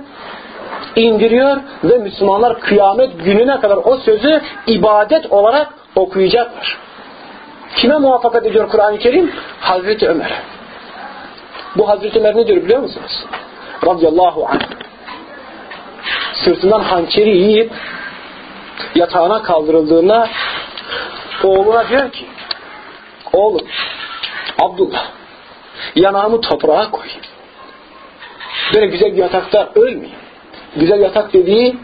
Speaker 1: indiriyor ve Müslümanlar kıyamet gününe kadar o sözü ibadet olarak okuyacaklar. Kime muvaffakat ediyor Kur'an-ı Kerim? Hazreti Ömer. Bu Hazreti Ömer ne diyor biliyor musunuz? Radiyallahu anh. Sırtından hançeri yiyip yatağına kaldırıldığında oğluna diyor ki oğlum Abdullah yanağımı toprağa koy. Böyle güzel bir yatakta ölmeyeyim. Güzel yatak dediği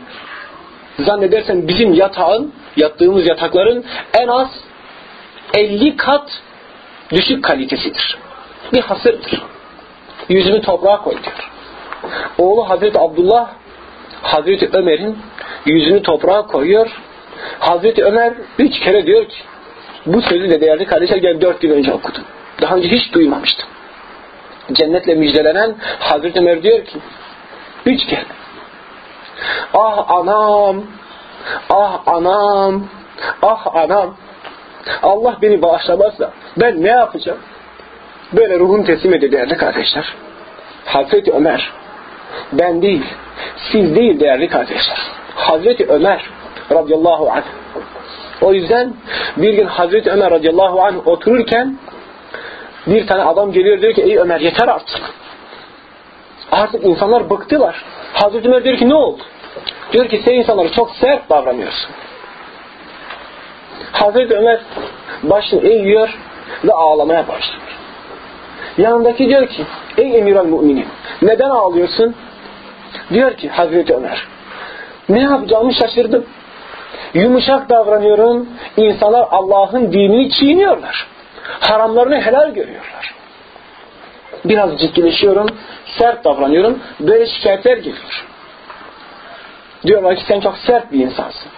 Speaker 1: zannedersen bizim yatağın, yattığımız yatakların en az 50 kat düşük kalitesidir. Bir hasırdır. Yüzünü toprağa koy diyor. Oğlu Hazreti Abdullah Hazreti Ömer'in yüzünü toprağa koyuyor. Hazreti Ömer üç kere diyor ki bu sözü de değerli kardeşler gel dört gün önce okudum. Daha önce hiç duymamıştım. Cennetle müjdelenen Hazreti Ömer diyor ki üç kere Ah anam, ah anam, ah anam. Allah beni bağışlamazsa ben ne yapacağım? Böyle ruhum teslim ediyor değerli kardeşler. Hazreti Ömer, ben değil, siz değil değerli kardeşler. Hazreti Ömer radıyallahu anh. O yüzden bir gün Hazreti Ömer radıyallahu anh otururken bir tane adam geliyor diyor ki ey Ömer yeter artık. Artık insanlar bıktılar. Hazreti Ömer diyor ki ne oldu? Diyor ki sen insanlara çok sert davranıyorsun. Hazreti Ömer başını eğiyor ve ağlamaya başlıyor. Yanındaki diyor ki ey emir müminin neden ağlıyorsun? Diyor ki Hazreti Ömer ne yapacağımı şaşırdım. Yumuşak davranıyorum. İnsanlar Allah'ın dinini çiğniyorlar. Haramlarını helal görüyorlar. Biraz ciddileşiyorum. Sert davranıyorum. Böyle şikayetler geliyor. Diyorlar ki sen çok sert bir insansın.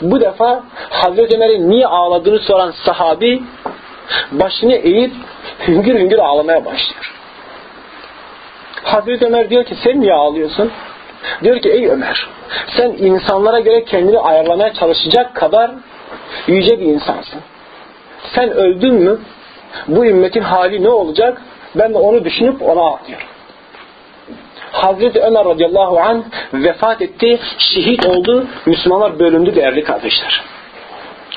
Speaker 1: Bu defa Hazreti Ömer'in niye ağladığını soran sahabi başını eğip hüngür hüngür ağlamaya başlıyor. Hazreti Ömer diyor ki sen niye ağlıyorsun? Diyor ki ey Ömer sen insanlara göre kendini ayarlamaya çalışacak kadar yüce bir insansın. Sen öldün mü bu ümmetin hali ne olacak? Ben de onu düşünüp ona ağlıyorum. Hazreti Ömer radıyallahu anh vefat etti, şehit oldu, Müslümanlar bölündü değerli kardeşler.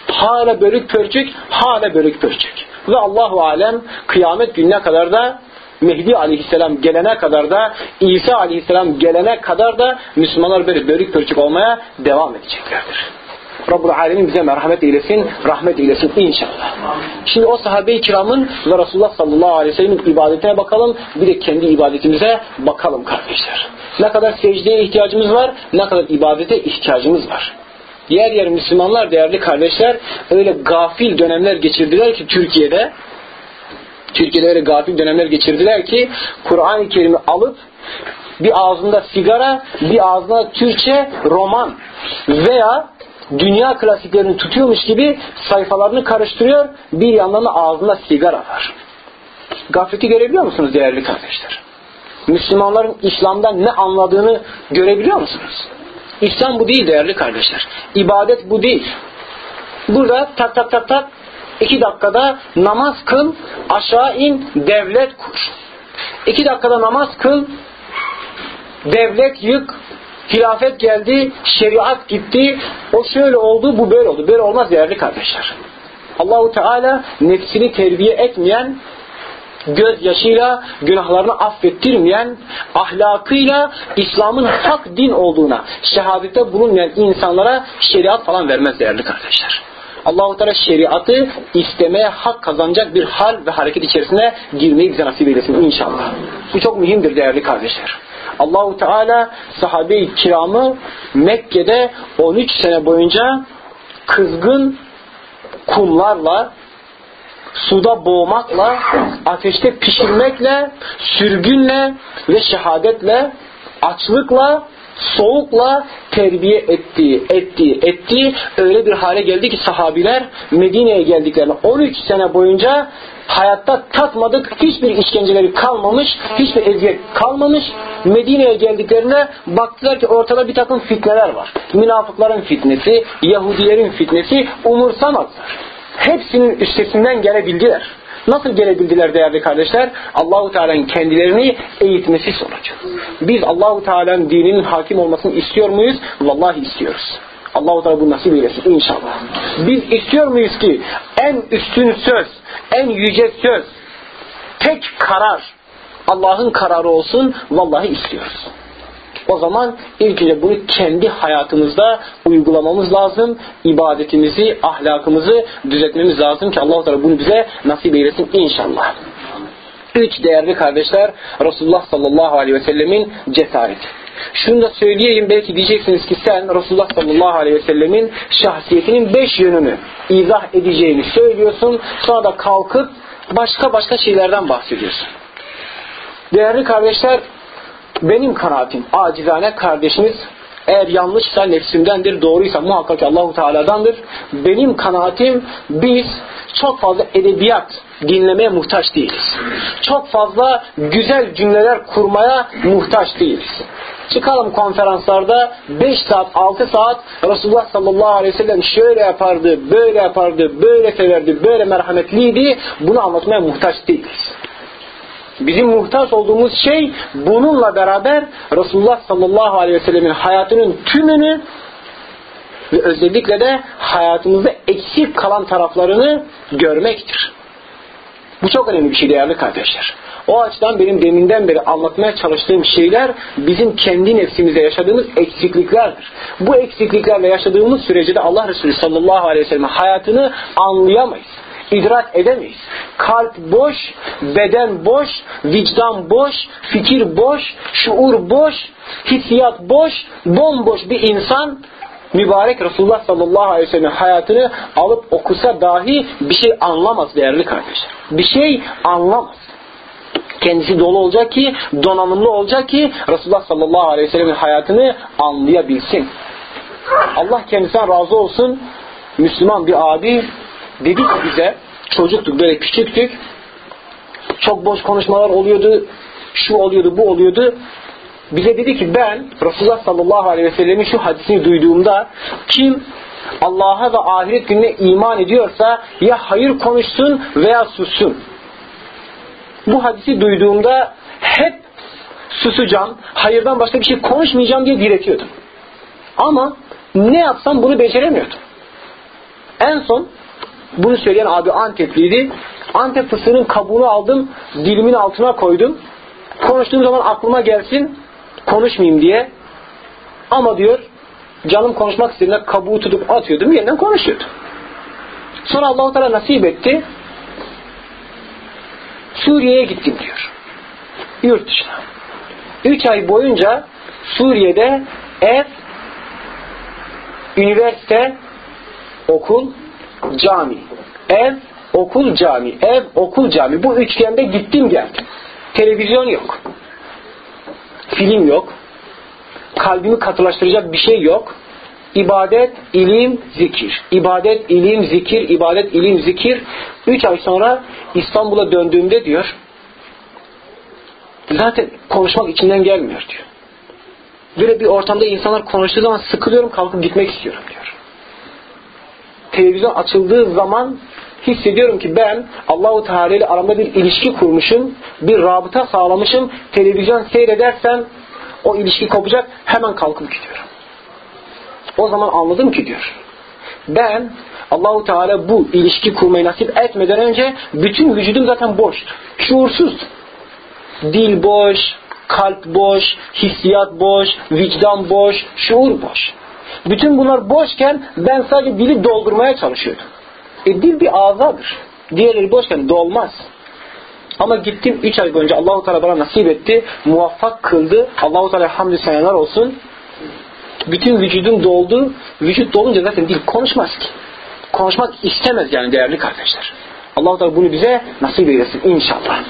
Speaker 1: Hala bölük pörçük, hala bölük pörçük. Ve Allahu alem kıyamet gününe kadar da Mehdi aleyhisselam gelene kadar da İsa aleyhisselam gelene kadar da Müslümanlar böyle bölük pörçük olmaya devam edeceklerdir. Rabbul Alemin bize merhamet eylesin, rahmet eylesin inşallah. Şimdi o sahabe-i kiramın ve Resulullah sallallahu aleyhi ve sellem'in ibadetine bakalım. Bir de kendi ibadetimize bakalım kardeşler. Ne kadar secdeye ihtiyacımız var, ne kadar ibadete ihtiyacımız var. Yer yer Müslümanlar değerli kardeşler öyle gafil dönemler geçirdiler ki Türkiye'de Türkiye'de öyle gafil dönemler geçirdiler ki Kur'an-ı Kerim'i alıp bir ağzında sigara, bir ağzında Türkçe roman veya dünya klasiklerini tutuyormuş gibi sayfalarını karıştırıyor. Bir yandan da ağzında sigara var. Gafleti görebiliyor musunuz değerli kardeşler? Müslümanların İslam'dan ne anladığını görebiliyor musunuz? İslam bu değil değerli kardeşler. İbadet bu değil. Burada tak tak tak tak iki dakikada namaz kıl, aşağı in, devlet kur. İki dakikada namaz kıl, devlet yık, hilafet geldi, şeriat gitti, o şöyle oldu, bu böyle oldu. Böyle olmaz değerli kardeşler. Allahu Teala nefsini terbiye etmeyen, göz yaşıyla günahlarını affettirmeyen, ahlakıyla İslam'ın hak din olduğuna şehadette bulunmayan insanlara şeriat falan vermez değerli kardeşler. Allahu Teala şeriatı istemeye hak kazanacak bir hal ve hareket içerisine girmeyi bize nasip eylesin inşallah. Bu çok mühimdir değerli kardeşler. Allahu Teala sahabe-i kiramı Mekke'de 13 sene boyunca kızgın kumlarla suda boğmakla, ateşte pişirmekle, sürgünle ve şehadetle, açlıkla, soğukla terbiye etti, etti, etti. Öyle bir hale geldi ki sahabiler Medine'ye geldiklerinde 13 sene boyunca hayatta tatmadık, hiçbir işkenceleri kalmamış, hiçbir eziyet kalmamış. Medine'ye geldiklerinde baktılar ki ortada bir takım fitneler var. Münafıkların fitnesi, Yahudilerin fitnesi umursamazlar. Hepsinin üstesinden gelebildiler. Nasıl gelebildiler değerli kardeşler? Allahu Teala'nın kendilerini eğitmesi sonucu. Biz Allahu Teala'nın dininin hakim olmasını istiyor muyuz? Vallahi istiyoruz. Allahu Teala bu nasip eylesin inşallah. Biz istiyor muyuz ki en üstün söz, en yüce söz, tek karar Allah'ın kararı olsun? Vallahi istiyoruz. O zaman ilk önce bunu kendi hayatımızda uygulamamız lazım. İbadetimizi, ahlakımızı düzeltmemiz lazım ki Allah Teala bunu bize nasip eylesin inşallah. Üç değerli kardeşler Resulullah sallallahu aleyhi ve sellemin cesareti. Şunu da söyleyeyim belki diyeceksiniz ki sen Resulullah sallallahu aleyhi ve sellemin şahsiyetinin beş yönünü izah edeceğini söylüyorsun. Sonra da kalkıp başka başka şeylerden bahsediyorsun. Değerli kardeşler benim kanaatim acizane kardeşiniz eğer yanlışsa nefsimdendir, doğruysa muhakkak Allahu Teala'dandır. Benim kanaatim biz çok fazla edebiyat dinlemeye muhtaç değiliz. Çok fazla güzel cümleler kurmaya muhtaç değiliz. Çıkalım konferanslarda 5 saat 6 saat Resulullah sallallahu aleyhi ve sellem şöyle yapardı, böyle yapardı, böyle severdi, böyle merhametliydi. Bunu anlatmaya muhtaç değiliz. Bizim muhtaç olduğumuz şey bununla beraber Resulullah sallallahu aleyhi ve sellemin hayatının tümünü ve özellikle de hayatımızda eksik kalan taraflarını görmektir. Bu çok önemli bir şey değerli kardeşler. O açıdan benim deminden beri anlatmaya çalıştığım şeyler bizim kendi nefsimizde yaşadığımız eksikliklerdir. Bu eksikliklerle yaşadığımız sürece de Allah Resulü sallallahu aleyhi ve sellem hayatını anlayamayız idrak edemeyiz. Kalp boş, beden boş, vicdan boş, fikir boş, şuur boş, hissiyat boş, bomboş bir insan mübarek Resulullah sallallahu aleyhi ve sellem hayatını alıp okusa dahi bir şey anlamaz değerli kardeşler. Bir şey anlamaz. Kendisi dolu olacak ki, donanımlı olacak ki Resulullah sallallahu aleyhi ve sellem'in hayatını anlayabilsin. Allah kendisinden razı olsun. Müslüman bir abi dedi ki bize çocuktuk böyle küçüktük çok boş konuşmalar oluyordu şu oluyordu bu oluyordu bize dedi ki ben Resulullah sallallahu aleyhi ve sellemin şu hadisini duyduğumda kim Allah'a ve ahiret gününe iman ediyorsa ya hayır konuşsun veya sussun. Bu hadisi duyduğumda hep susacağım, hayırdan başka bir şey konuşmayacağım diye diretiyordum. Ama ne yapsam bunu beceremiyordum. En son bunu söyleyen abi Antepliydi. Antep fıstığının kabuğunu aldım, dilimin altına koydum. Konuştuğum zaman aklıma gelsin, konuşmayayım diye. Ama diyor, canım konuşmak istediğinde kabuğu tutup atıyordum, yeniden konuşuyordum. Sonra Allah-u Teala nasip etti. Suriye'ye gittim diyor. Yurt dışına. Üç ay boyunca Suriye'de ev, üniversite, okul, cami. Ev, okul, cami. Ev, okul, cami. Bu üçgende gittim geldim. Televizyon yok. Film yok. Kalbimi katılaştıracak bir şey yok. İbadet, ilim, zikir. İbadet, ilim, zikir, ibadet, ilim, zikir. Üç ay sonra İstanbul'a döndüğümde diyor, zaten konuşmak içinden gelmiyor diyor. Böyle bir ortamda insanlar konuştuğu zaman sıkılıyorum, kalkıp gitmek istiyorum diyor. Televizyon açıldığı zaman hissediyorum ki ben Allahu Teala ile aramda bir ilişki kurmuşum, bir rabıta sağlamışım. Televizyon seyredersem o ilişki kopacak, hemen kalkıp gidiyorum. O zaman anladım ki diyor. Ben Allahu Teala bu ilişki kurmayı nasip etmeden önce bütün vücudum zaten boştu. Şuursuz. Dil boş, kalp boş, hissiyat boş, vicdan boş, şuur boş. Bütün bunlar boşken ben sadece dili doldurmaya çalışıyordum. E dil bir ağzadır. Diğerleri boşken dolmaz. Ama gittim 3 ay boyunca Allahu Teala bana nasip etti. Muvaffak kıldı. Allahu Teala hamdü seneler olsun. Bütün vücudum doldu. Vücut dolunca zaten dil konuşmaz ki. Konuşmak istemez yani değerli kardeşler. Allahu Teala bunu bize nasip eylesin inşallah.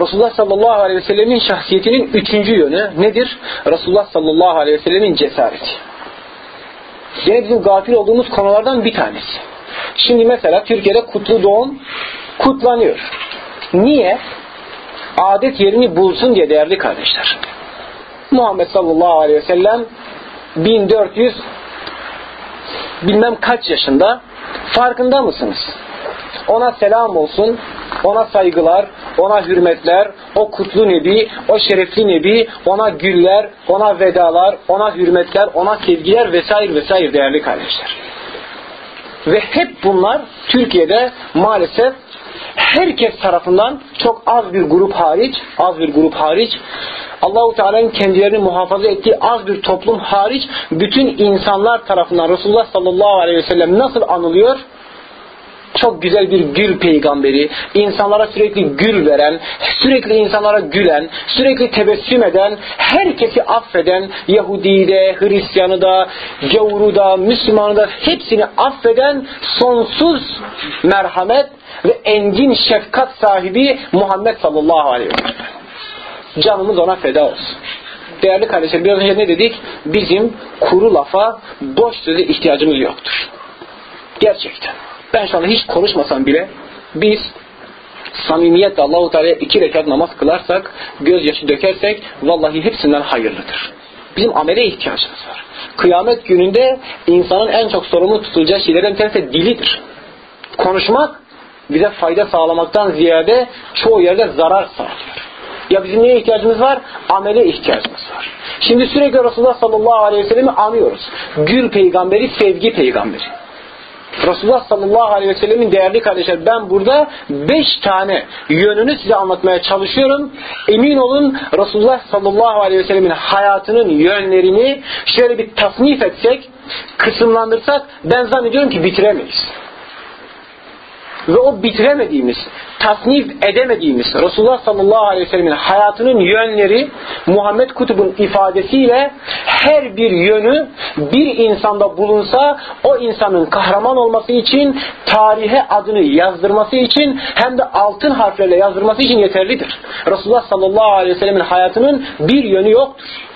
Speaker 1: Resulullah sallallahu aleyhi ve sellemin şahsiyetinin üçüncü yönü nedir? Resulullah sallallahu aleyhi ve sellemin cesareti. Yine bizim gafil olduğumuz konulardan bir tanesi. Şimdi mesela Türkiye'de kutlu doğum kutlanıyor. Niye? Adet yerini bulsun diye değerli kardeşler. Muhammed sallallahu aleyhi ve sellem 1400 bilmem kaç yaşında farkında mısınız? Ona selam olsun, ona saygılar, ona hürmetler, o kutlu nebi, o şerefli nebi, ona güller, ona vedalar, ona hürmetler, ona sevgiler vesaire vesaire değerli kardeşler. Ve hep bunlar Türkiye'de maalesef herkes tarafından çok az bir grup hariç, az bir grup hariç, Allahu Teala'nın kendilerini muhafaza ettiği az bir toplum hariç bütün insanlar tarafından Resulullah sallallahu aleyhi ve sellem nasıl anılıyor? Çok güzel bir gül peygamberi, insanlara sürekli gül veren, sürekli insanlara gülen, sürekli tebessüm eden, herkesi affeden, Yahudi de, Hristiyanı da, gavuru da, Müslümanı da hepsini affeden sonsuz merhamet ve engin şefkat sahibi Muhammed sallallahu aleyhi ve sellem. Canımız ona feda olsun. Değerli kardeşler biraz önce ne dedik? Bizim kuru lafa, boş söze ihtiyacımız yoktur. Gerçekten. Ben şu anda hiç konuşmasam bile biz samimiyetle Allahu Teala'ya iki rekat namaz kılarsak, gözyaşı dökersek vallahi hepsinden hayırlıdır. Bizim amele ihtiyacımız var. Kıyamet gününde insanın en çok sorumlu tutulacağı şeylerden bir tanesi dilidir. Konuşmak bize fayda sağlamaktan ziyade çoğu yerde zarar sağlıyor. Ya bizim neye ihtiyacımız var? Amele ihtiyacımız var. Şimdi sürekli Resulullah sallallahu aleyhi ve sellem'i anıyoruz. Gül peygamberi, sevgi peygamberi. Resulullah sallallahu aleyhi ve sellemin değerli kardeşler ben burada beş tane yönünü size anlatmaya çalışıyorum. Emin olun Resulullah sallallahu aleyhi ve sellemin hayatının yönlerini şöyle bir tasnif etsek, kısımlandırsak ben zannediyorum ki bitiremeyiz ve o bitiremediğimiz, tasnif edemediğimiz Resulullah sallallahu aleyhi ve sellemin hayatının yönleri Muhammed Kutub'un ifadesiyle her bir yönü bir insanda bulunsa o insanın kahraman olması için tarihe adını yazdırması için hem de altın harflerle yazdırması için yeterlidir. Resulullah sallallahu aleyhi ve sellemin hayatının bir yönü yoktur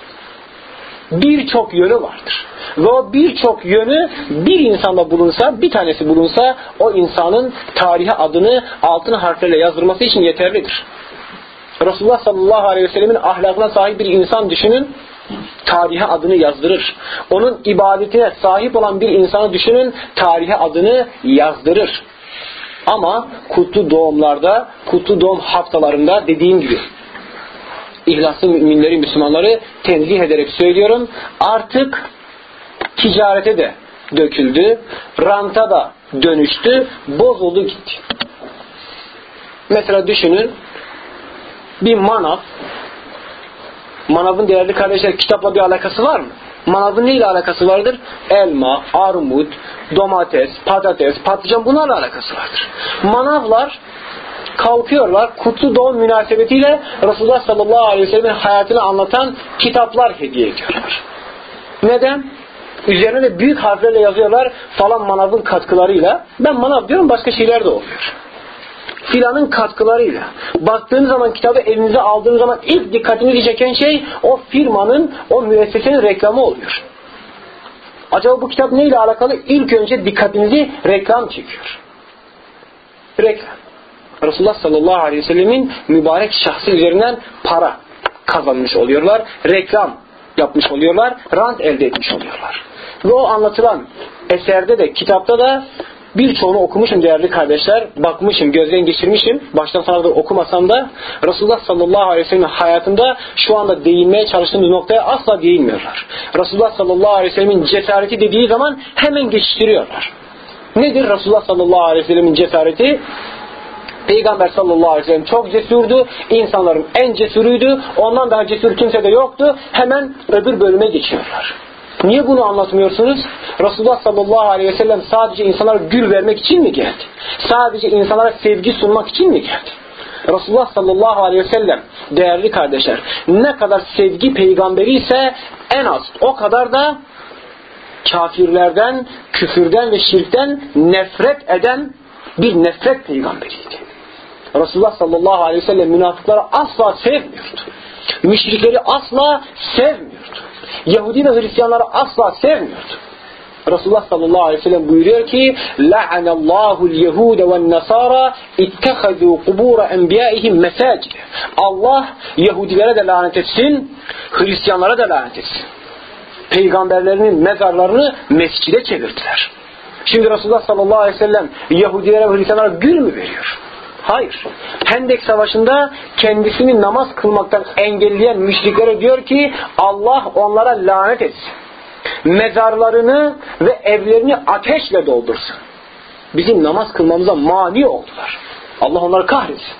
Speaker 1: birçok yönü vardır. Ve o birçok yönü bir insanda bulunsa, bir tanesi bulunsa o insanın tarihe adını altın harflerle yazdırması için yeterlidir. Resulullah sallallahu aleyhi ve sellemin ahlakına sahip bir insan düşünün. Tarihe adını yazdırır. Onun ibadetine sahip olan bir insanı düşünün. Tarihe adını yazdırır. Ama kutlu doğumlarda, kutlu doğum haftalarında dediğim gibi ihlaslı müminleri, Müslümanları tenzih ederek söylüyorum. Artık ticarete de döküldü, ranta da dönüştü, bozuldu gitti. Mesela düşünün bir manav manavın değerli kardeşler kitapla bir alakası var mı? Manavın neyle alakası vardır? Elma, armut, domates, patates, patlıcan bunlarla alakası vardır. Manavlar kalkıyorlar kutlu doğum münasebetiyle Resulullah sallallahu aleyhi ve sellem'in hayatını anlatan kitaplar hediye ediyorlar. Neden? Üzerine de büyük harflerle yazıyorlar falan manavın katkılarıyla. Ben manav diyorum başka şeyler de oluyor. Filanın katkılarıyla. Baktığınız zaman kitabı elinize aldığınız zaman ilk dikkatinizi çeken şey o firmanın, o müessesenin reklamı oluyor. Acaba bu kitap neyle alakalı? İlk önce dikkatinizi reklam çekiyor. Reklam. Resulullah sallallahu aleyhi ve sellemin mübarek şahsı üzerinden para kazanmış oluyorlar. Reklam yapmış oluyorlar. Rant elde etmiş oluyorlar. Ve o anlatılan eserde de, kitapta da birçoğunu okumuşum değerli kardeşler. Bakmışım, gözden geçirmişim. Baştan sona okumasam da Resulullah sallallahu aleyhi ve sellem'in hayatında şu anda değinmeye çalıştığımız noktaya asla değinmiyorlar. Resulullah sallallahu aleyhi ve sellem'in cesareti dediği zaman hemen geçiştiriyorlar. Nedir Resulullah sallallahu aleyhi ve sellem'in cesareti? Peygamber sallallahu aleyhi ve sellem çok cesurdu. İnsanların en cesuruydu. Ondan daha cesur kimse de yoktu. Hemen öbür bölüme geçiyorlar. Niye bunu anlatmıyorsunuz? Resulullah sallallahu aleyhi ve sellem sadece insanlara gül vermek için mi geldi? Sadece insanlara sevgi sunmak için mi geldi? Resulullah sallallahu aleyhi ve sellem değerli kardeşler ne kadar sevgi peygamberi ise en az o kadar da kafirlerden, küfürden ve şirkten nefret eden bir nefret peygamberiydi. Resulullah sallallahu aleyhi ve sellem münafıkları asla sevmiyordu. Müşrikleri asla sevmiyordu. Yahudi ve Hristiyanları asla sevmiyordu. Resulullah sallallahu aleyhi ve sellem buyuruyor ki La'anallahu l-yehude ve nasara ittehazu kubura enbiyaihim mesacid. Allah Yahudilere de lanet etsin, Hristiyanlara da lanet etsin. Peygamberlerinin mezarlarını mescide çevirdiler. Şimdi Resulullah sallallahu aleyhi ve sellem Yahudilere ve Hristiyanlara gül mü veriyor? Hayır. Hendek Savaşı'nda kendisini namaz kılmaktan engelleyen müşriklere diyor ki Allah onlara lanet etsin. Mezarlarını ve evlerini ateşle doldursun. Bizim namaz kılmamıza mani oldular. Allah onları kahretsin.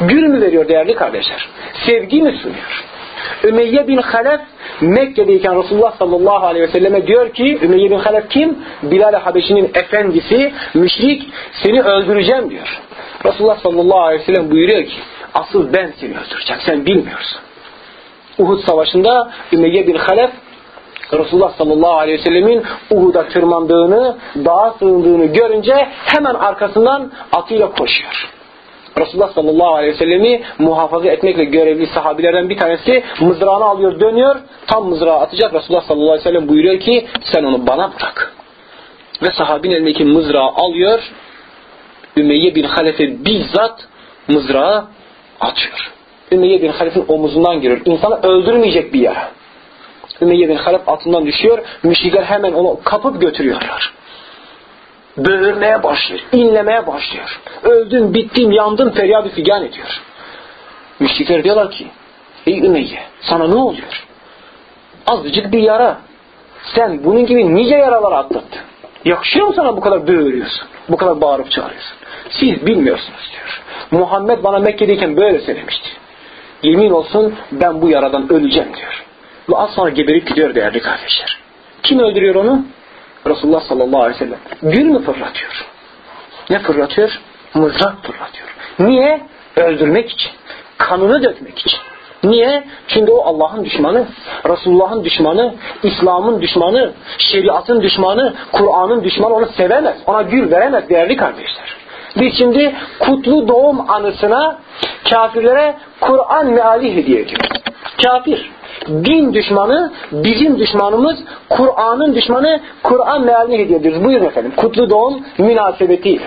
Speaker 1: Gül mü veriyor değerli kardeşler? Sevgi mi sunuyor? Ümeyye bin Halef Mekke'deyken Resulullah sallallahu aleyhi ve selleme diyor ki Ümeyye bin Halef kim? Bilal-i Habeşi'nin efendisi, müşrik seni öldüreceğim diyor. Resulullah sallallahu aleyhi ve sellem buyuruyor ki asıl ben seni öldüreceğim sen bilmiyorsun. Uhud savaşında Ümeyye bin Halef Resulullah sallallahu aleyhi ve sellemin Uhud'a tırmandığını, dağa sığındığını görünce hemen arkasından atıyla koşuyor. Resulullah sallallahu aleyhi ve sellemi muhafaza etmekle görevli sahabilerden bir tanesi mızrağını alıyor dönüyor tam mızrağı atacak Resulullah sallallahu aleyhi ve sellem buyuruyor ki sen onu bana bırak. Ve sahabinin elindeki mızrağı alıyor Ümeyye bin Halef'e bizzat mızrağı atıyor. Ümeyye bin Halef'in omuzundan giriyor. İnsanı öldürmeyecek bir yere. Ümeyye bin Halef altından düşüyor. Müşrikler hemen onu kapıp götürüyorlar. Böğürmeye başlıyor. inlemeye başlıyor. Öldüm, bittim, yandım feryadı figan ediyor. Müşrikler diyorlar ki Ey Ümeyye sana ne oluyor? Azıcık bir yara. Sen bunun gibi nice yaralar atlattın. Yakışıyor mu sana bu kadar böğürüyorsun? Bu kadar bağırıp çağırıyorsun? Siz bilmiyorsunuz diyor. Muhammed bana Mekke'deyken böyle söylemişti. Yemin olsun ben bu yaradan öleceğim diyor. Ve az sonra geberip gidiyor değerli kardeşler. Kim öldürüyor onu? Resulullah sallallahu aleyhi ve sellem. Gül mü fırlatıyor? Ne fırlatıyor? Mızrak fırlatıyor. Niye? Öldürmek için. Kanını dökmek için. Niye? Çünkü o Allah'ın düşmanı, Resulullah'ın düşmanı, İslam'ın düşmanı, şeriatın düşmanı, Kur'an'ın düşmanı onu sevemez. Ona gül veremez değerli kardeşler. Biz şimdi kutlu doğum anısına kafirlere Kur'an meali hediye ediyoruz. Kafir. Din düşmanı, bizim düşmanımız, Kur'an'ın düşmanı, Kur'an mealini hediye ediyoruz. Buyurun efendim. Kutlu doğum münasebetiyle.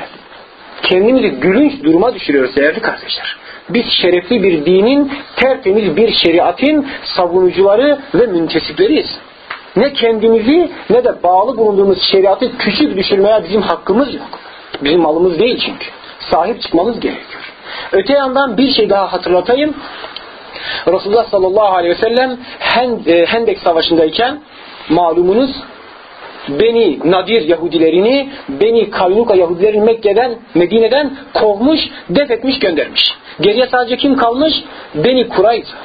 Speaker 1: Kendimizi gülünç duruma düşürüyoruz değerli kardeşler. Biz şerefli bir dinin, tertemiz bir şeriatın savunucuları ve müntesipleriyiz. Ne kendimizi ne de bağlı bulunduğumuz şeriatı küçük düşürmeye bizim hakkımız yok. Bizim malımız değil çünkü. Sahip çıkmamız gerekiyor. Öte yandan bir şey daha hatırlatayım. Resulullah sallallahu aleyhi ve sellem e, Hendek Savaşı'ndayken malumunuz Beni Nadir Yahudilerini, Beni Kaynuka Yahudilerini Mekke'den, Medine'den kovmuş, def etmiş, göndermiş. Geriye sadece kim kalmış? Beni Kurayza.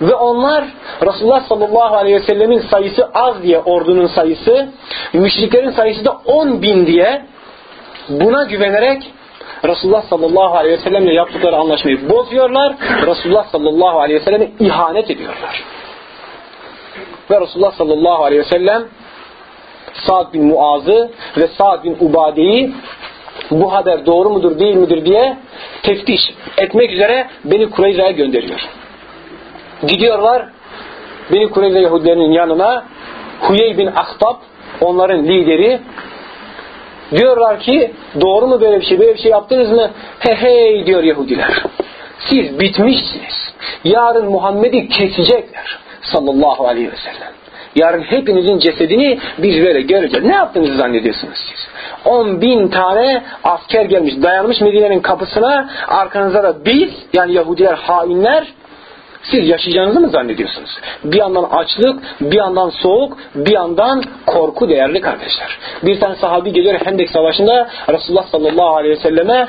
Speaker 1: Ve onlar Resulullah sallallahu aleyhi ve sellemin sayısı az diye ordunun sayısı, müşriklerin sayısı da 10 bin diye buna güvenerek Resulullah sallallahu aleyhi ve sellemle yaptıkları anlaşmayı bozuyorlar. Resulullah sallallahu aleyhi ve selleme ihanet ediyorlar. Ve Resulullah sallallahu aleyhi ve sellem Sa'd bin Muaz'ı ve Sa'd bin Ubade'yi bu haber doğru mudur değil midir diye teftiş etmek üzere Beni Kureyza'ya gönderiyor. Gidiyorlar Beni Kureyza Yahudilerinin yanına Huyey bin Ahtab onların lideri diyorlar ki doğru mu böyle bir şey böyle bir şey yaptınız mı? He hey diyor Yahudiler. Siz bitmişsiniz. Yarın Muhammed'i kesecekler sallallahu aleyhi ve sellem. Yarın hepinizin cesedini biz böyle göreceğiz. Ne yaptığınızı zannediyorsunuz siz? 10 bin tane asker gelmiş, dayanmış Medine'nin kapısına. Arkanızda da biz, yani Yahudiler, hainler, siz yaşayacağınızı mı zannediyorsunuz? Bir yandan açlık, bir yandan soğuk, bir yandan korku değerli kardeşler. Bir tane sahabi geliyor Hendek Savaşı'nda Resulullah sallallahu aleyhi ve selleme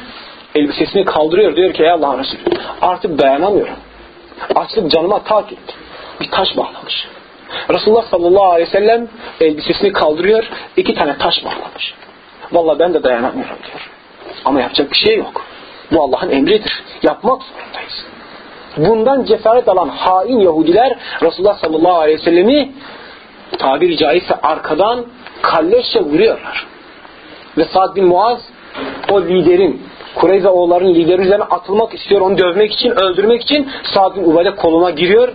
Speaker 1: elbisesini kaldırıyor. Diyor ki ey Allah'ın Resulü artık dayanamıyorum. Açlık canıma tak etti. Bir taş bağlamış. Resulullah sallallahu aleyhi ve sellem elbisesini kaldırıyor. iki tane taş bağlamış. Vallahi ben de dayanamıyorum diyor. Ama yapacak bir şey yok. Bu Allah'ın emridir. Yapmak zorundayız. Bundan cesaret alan hain Yahudiler Resulullah sallallahu aleyhi ve sellemi tabiri caizse arkadan kalleşçe vuruyorlar. Ve Sa'd bin Muaz o liderin Kureyza oğullarının lideri üzerine atılmak istiyor. Onu dövmek için, öldürmek için Sa'd bin Ubade koluna giriyor.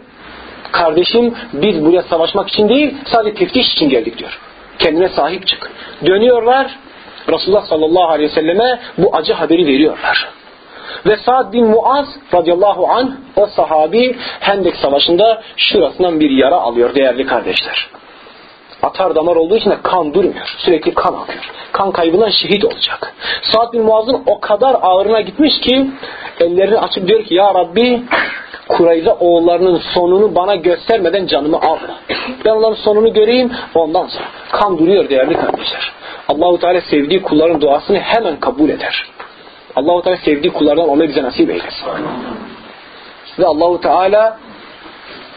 Speaker 1: Kardeşim biz buraya savaşmak için değil sadece teftiş için geldik diyor. Kendine sahip çık. Dönüyorlar. Resulullah sallallahu aleyhi ve selleme bu acı haberi veriyorlar. Ve Sa'd bin Muaz radıyallahu anh o sahabi Hendek Savaşı'nda şurasından bir yara alıyor değerli kardeşler. Atar damar olduğu için de kan durmuyor. Sürekli kan akıyor. Kan kaybından şehit olacak. Sa'd bin Muaz'ın o kadar ağırına gitmiş ki ellerini açıp diyor ki Ya Rabbi Kurayza oğullarının sonunu bana göstermeden canımı alma. Ben onların sonunu göreyim ondan sonra. Kan duruyor değerli kardeşler. Allahu Teala sevdiği kulların duasını hemen kabul eder. Allahu Teala sevdiği kullardan onu bize nasip eylesin. Ve Allahu Teala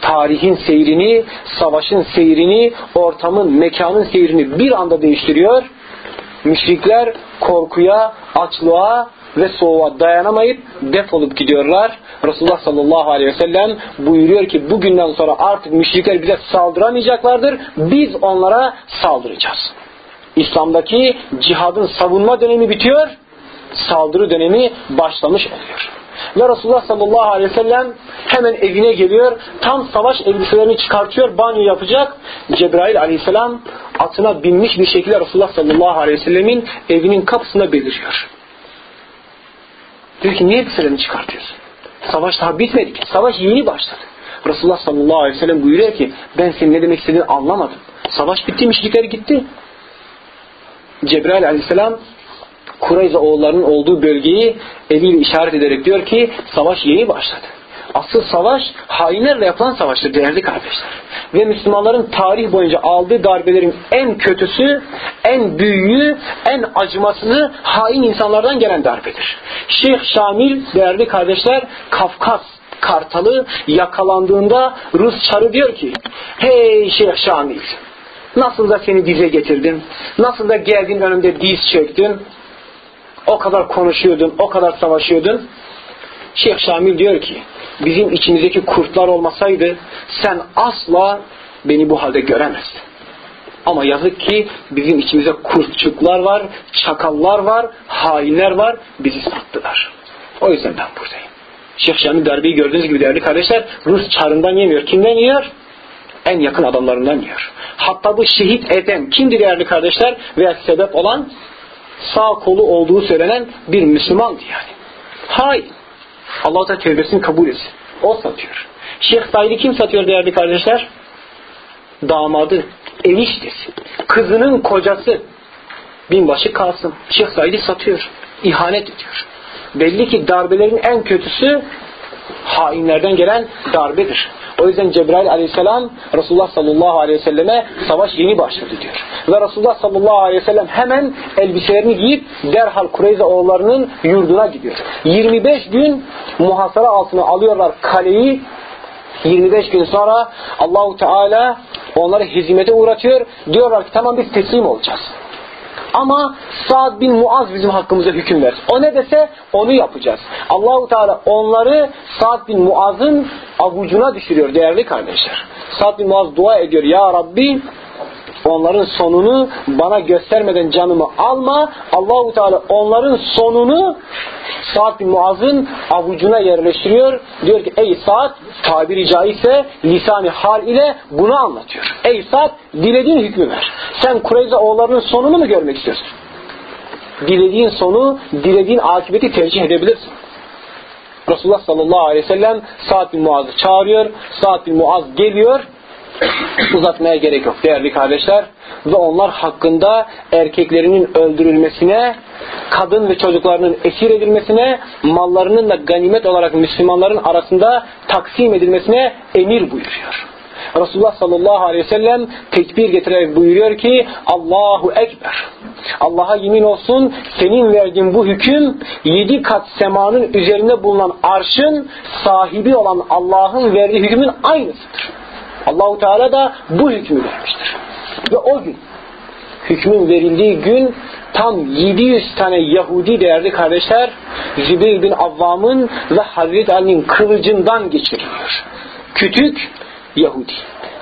Speaker 1: tarihin seyrini, savaşın seyrini, ortamın, mekanın seyrini bir anda değiştiriyor. Müşrikler korkuya, açlığa ve soğuğa dayanamayıp defolup gidiyorlar. Resulullah sallallahu aleyhi ve sellem buyuruyor ki bugünden sonra artık müşrikler bize saldıramayacaklardır. Biz onlara saldıracağız. İslam'daki cihadın savunma dönemi bitiyor saldırı dönemi başlamış oluyor. Ve Resulullah sallallahu aleyhi ve sellem hemen evine geliyor. Tam savaş elbiselerini çıkartıyor. Banyo yapacak. Cebrail aleyhisselam atına binmiş bir şekilde Resulullah sallallahu aleyhi ve sellemin evinin kapısında beliriyor. Diyor ki niye elbiselerini çıkartıyorsun? Savaş daha bitmedi ki. Savaş yeni başladı. Resulullah sallallahu aleyhi ve sellem buyuruyor ki ben senin ne demek istediğini anlamadım. Savaş bitti, müşrikler gitti. Cebrail aleyhisselam Kureyza oğullarının olduğu bölgeyi eliyle işaret ederek diyor ki savaş yeni başladı. Asıl savaş hainlerle yapılan savaştır değerli kardeşler. Ve Müslümanların tarih boyunca aldığı darbelerin en kötüsü, en büyüğü, en acımasızı hain insanlardan gelen darbedir. Şeyh Şamil değerli kardeşler Kafkas kartalı yakalandığında Rus çarı diyor ki Hey Şeyh Şamil nasıl da seni dize getirdim, nasıl da geldin önümde diz çöktün, o kadar konuşuyordun, o kadar savaşıyordun. Şeyh Şamil diyor ki bizim içimizdeki kurtlar olmasaydı sen asla beni bu halde göremezdin. Ama yazık ki bizim içimizde kurtçuklar var, çakallar var, hainler var, bizi sattılar. O yüzden ben buradayım. Şeyh Şamil darbeyi gördüğünüz gibi değerli kardeşler Rus çarından yemiyor. Kimden yiyor? En yakın adamlarından yiyor. Hatta bu şehit eden kimdir değerli kardeşler? Veya sebep olan sağ kolu olduğu söylenen bir Müslümandı yani. Hain. Allah-u Teala tevbesini kabul etsin. O satıyor. Şeyh Said'i kim satıyor değerli kardeşler? Damadı, eniştesi, kızının kocası. Binbaşı Kasım. Şeyh Said'i satıyor. İhanet ediyor. Belli ki darbelerin en kötüsü hainlerden gelen darbedir. O yüzden Cebrail aleyhisselam Resulullah sallallahu aleyhi ve selleme savaş yeni başladı diyor. Ve Resulullah sallallahu aleyhi ve sellem hemen elbiselerini giyip derhal Kureyze oğullarının yurduna gidiyor. 25 gün muhasara altına alıyorlar kaleyi. 25 gün sonra Allahu Teala onları hizmete uğratıyor. Diyorlar ki tamam biz teslim olacağız. Ama Sa'd bin Muaz bizim hakkımıza hüküm ver. O ne dese onu yapacağız. Allahu Teala onları Sa'd bin Muaz'ın avucuna düşürüyor değerli kardeşler. Sa'd bin Muaz dua ediyor. Ya Rabbi onların sonunu bana göstermeden canımı alma. Allahu Teala onların sonunu Sa'd bin Muaz'ın avucuna yerleştiriyor. Diyor ki ey Sa'd tabiri caizse lisan hal ile bunu anlatıyor. Ey Sa'd dilediğin hükmü ver. Sen Kureyze oğullarının sonunu mu görmek istiyorsun? Dilediğin sonu, dilediğin akıbeti tercih edebilirsin. Resulullah sallallahu aleyhi ve sellem Sa'd bin Muaz'ı çağırıyor. Sa'd bin Muaz geliyor uzatmaya gerek yok değerli kardeşler. Ve onlar hakkında erkeklerinin öldürülmesine, kadın ve çocuklarının esir edilmesine, mallarının da ganimet olarak Müslümanların arasında taksim edilmesine emir buyuruyor. Resulullah sallallahu aleyhi ve sellem tekbir getirerek buyuruyor ki Allahu Ekber. Allah'a yemin olsun senin verdiğin bu hüküm yedi kat semanın üzerinde bulunan arşın sahibi olan Allah'ın verdiği hükmün aynısıdır. Allahu Teala da bu hükmü vermiştir. Ve o gün hükmün verildiği gün tam 700 tane Yahudi değerli kardeşler Zübeyir bin Avvam'ın ve Hazreti Ali'nin kılıcından geçiriliyor. Kütük Yahudi.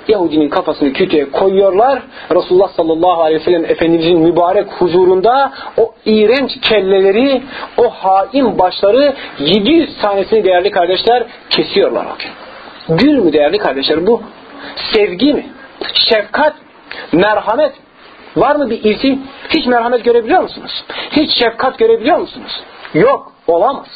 Speaker 1: Yahudinin kafasını kütüğe koyuyorlar. Resulullah sallallahu aleyhi ve sellem Efendimizin mübarek huzurunda o iğrenç kelleleri, o hain başları 700 tanesini değerli kardeşler kesiyorlar. Gül mü değerli kardeşler bu? Sevgi mi? Şefkat Merhamet Var mı bir izi? Hiç merhamet görebiliyor musunuz? Hiç şefkat görebiliyor musunuz? Yok, olamaz.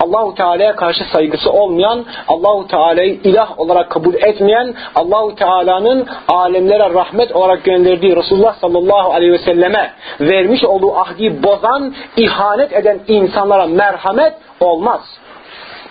Speaker 1: Allahu Teala'ya karşı saygısı olmayan, Allahu Teala'yı ilah olarak kabul etmeyen, Allahu Teala'nın alemlere rahmet olarak gönderdiği Resulullah sallallahu aleyhi ve selleme vermiş olduğu ahdi bozan, ihanet eden insanlara merhamet olmaz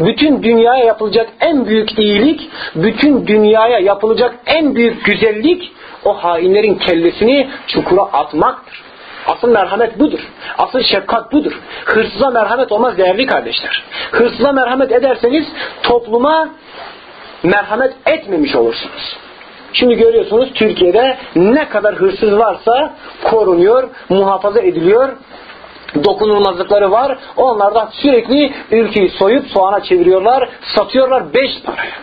Speaker 1: bütün dünyaya yapılacak en büyük iyilik, bütün dünyaya yapılacak en büyük güzellik o hainlerin kellesini çukura atmaktır. Asıl merhamet budur. Asıl şefkat budur. Hırsıza merhamet olmaz değerli kardeşler. Hırsıza merhamet ederseniz topluma merhamet etmemiş olursunuz. Şimdi görüyorsunuz Türkiye'de ne kadar hırsız varsa korunuyor, muhafaza ediliyor dokunulmazlıkları var. Onlardan sürekli ülkeyi soyup soğana çeviriyorlar, satıyorlar beş paraya.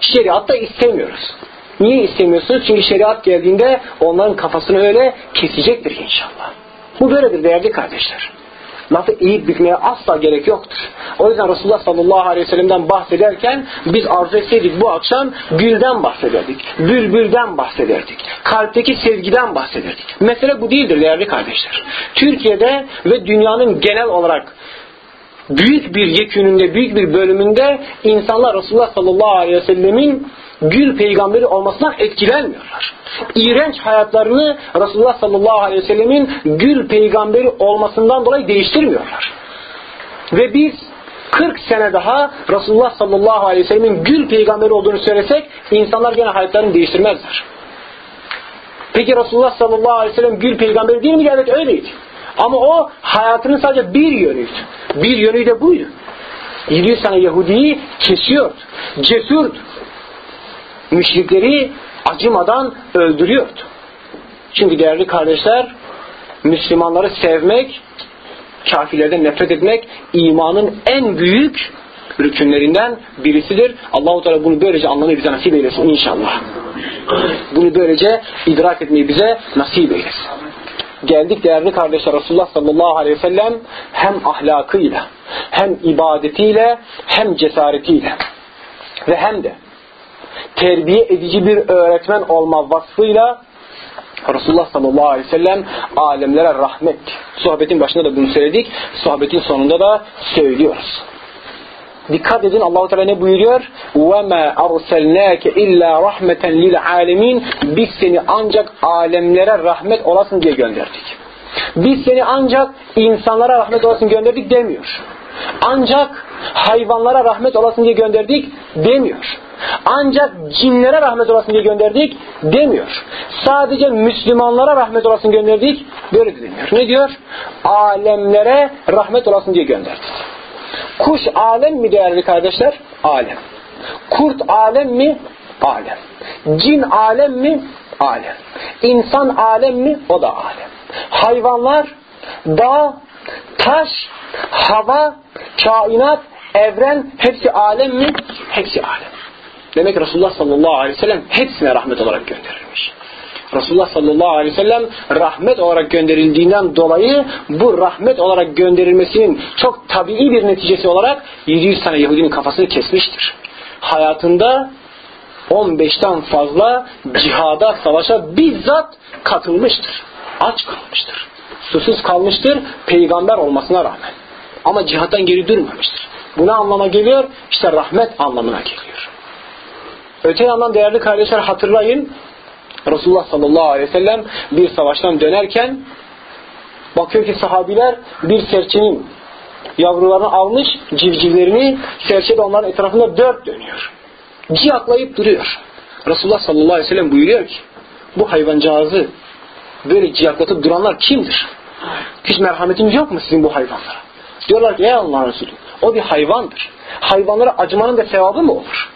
Speaker 1: Şeriatta istemiyoruz. Niye istemiyorsunuz? Çünkü şeriat geldiğinde onların kafasını öyle kesecektir inşallah. Bu böyledir değerli kardeşler lafı eğip bükmeye asla gerek yoktur. O yüzden Resulullah sallallahu aleyhi ve sellem'den bahsederken biz arzu etseydik bu akşam gülden bahsederdik. Bülbülden bahsederdik. Kalpteki sevgiden bahsederdik. Mesele bu değildir değerli kardeşler. Türkiye'de ve dünyanın genel olarak büyük bir yekününde, büyük bir bölümünde insanlar Resulullah sallallahu aleyhi ve sellemin gül peygamberi olmasından etkilenmiyorlar. İğrenç hayatlarını Resulullah sallallahu aleyhi ve sellemin gül peygamberi olmasından dolayı değiştirmiyorlar. Ve biz 40 sene daha Resulullah sallallahu aleyhi ve sellemin gül peygamberi olduğunu söylesek insanlar gene hayatlarını değiştirmezler. Peki Resulullah sallallahu aleyhi ve sellem gül peygamberi değil mi? Evet öyleydi. Ama o hayatının sadece bir yönüydü. Bir yönü de buydu. 700 tane Yahudi'yi kesiyordu. Cesurdu müşrikleri acımadan öldürüyordu. Çünkü değerli kardeşler Müslümanları sevmek, kafirlerden nefret etmek imanın en büyük rükünlerinden birisidir. Allahu Teala bunu böylece anlamayı bize nasip eylesin inşallah. Bunu böylece idrak etmeyi bize nasip eylesin. Geldik değerli kardeşler Resulullah sallallahu aleyhi ve sellem hem ahlakıyla, hem ibadetiyle, hem cesaretiyle ve hem de terbiye edici bir öğretmen olma vasfıyla Resulullah sallallahu aleyhi ve sellem alemlere rahmet. Sohbetin başında da bunu söyledik. Sohbetin sonunda da söylüyoruz. Dikkat edin Allahu Teala ne buyuruyor? Ve ma arsalnake illa rahmeten lil alamin. Biz seni ancak alemlere rahmet olasın diye gönderdik. Biz seni ancak insanlara rahmet olasın gönderdik demiyor. Ancak hayvanlara rahmet olasın diye gönderdik demiyor. Ancak cinlere rahmet olasın diye gönderdik demiyor. Sadece Müslümanlara rahmet olasın gönderdik böyle demiyor. Ne diyor? Alemlere rahmet olasın diye gönderdik. Kuş alem mi değerli kardeşler? Alem. Kurt alem mi? Alem. Cin alem mi? Alem. İnsan alem mi? O da alem. Hayvanlar, dağ, taş, hava, kainat, evren hepsi alem mi? Hepsi alem. Demek Resulullah sallallahu aleyhi ve sellem hepsine rahmet olarak gönderilmiş. Resulullah sallallahu aleyhi ve sellem rahmet olarak gönderildiğinden dolayı bu rahmet olarak gönderilmesinin çok tabii bir neticesi olarak 700 tane Yahudinin kafasını kesmiştir. Hayatında 15'ten fazla cihada, savaşa bizzat katılmıştır. Aç kalmıştır. Susuz kalmıştır peygamber olmasına rağmen. Ama cihattan geri durmamıştır. Bu ne anlama geliyor? İşte rahmet anlamına geliyor. Öte yandan değerli kardeşler hatırlayın Resulullah sallallahu aleyhi ve sellem bir savaştan dönerken bakıyor ki sahabiler bir serçenin yavrularını almış civcivlerini serçe de onların etrafında dört dönüyor. Ciyaklayıp duruyor. Resulullah sallallahu aleyhi ve sellem buyuruyor ki bu hayvancağızı böyle ciyaklatıp duranlar kimdir? Hiç merhametiniz yok mu sizin bu hayvanlara? Diyorlar ki ey Allah Resulü o bir hayvandır. Hayvanlara acımanın da sevabı mı olur?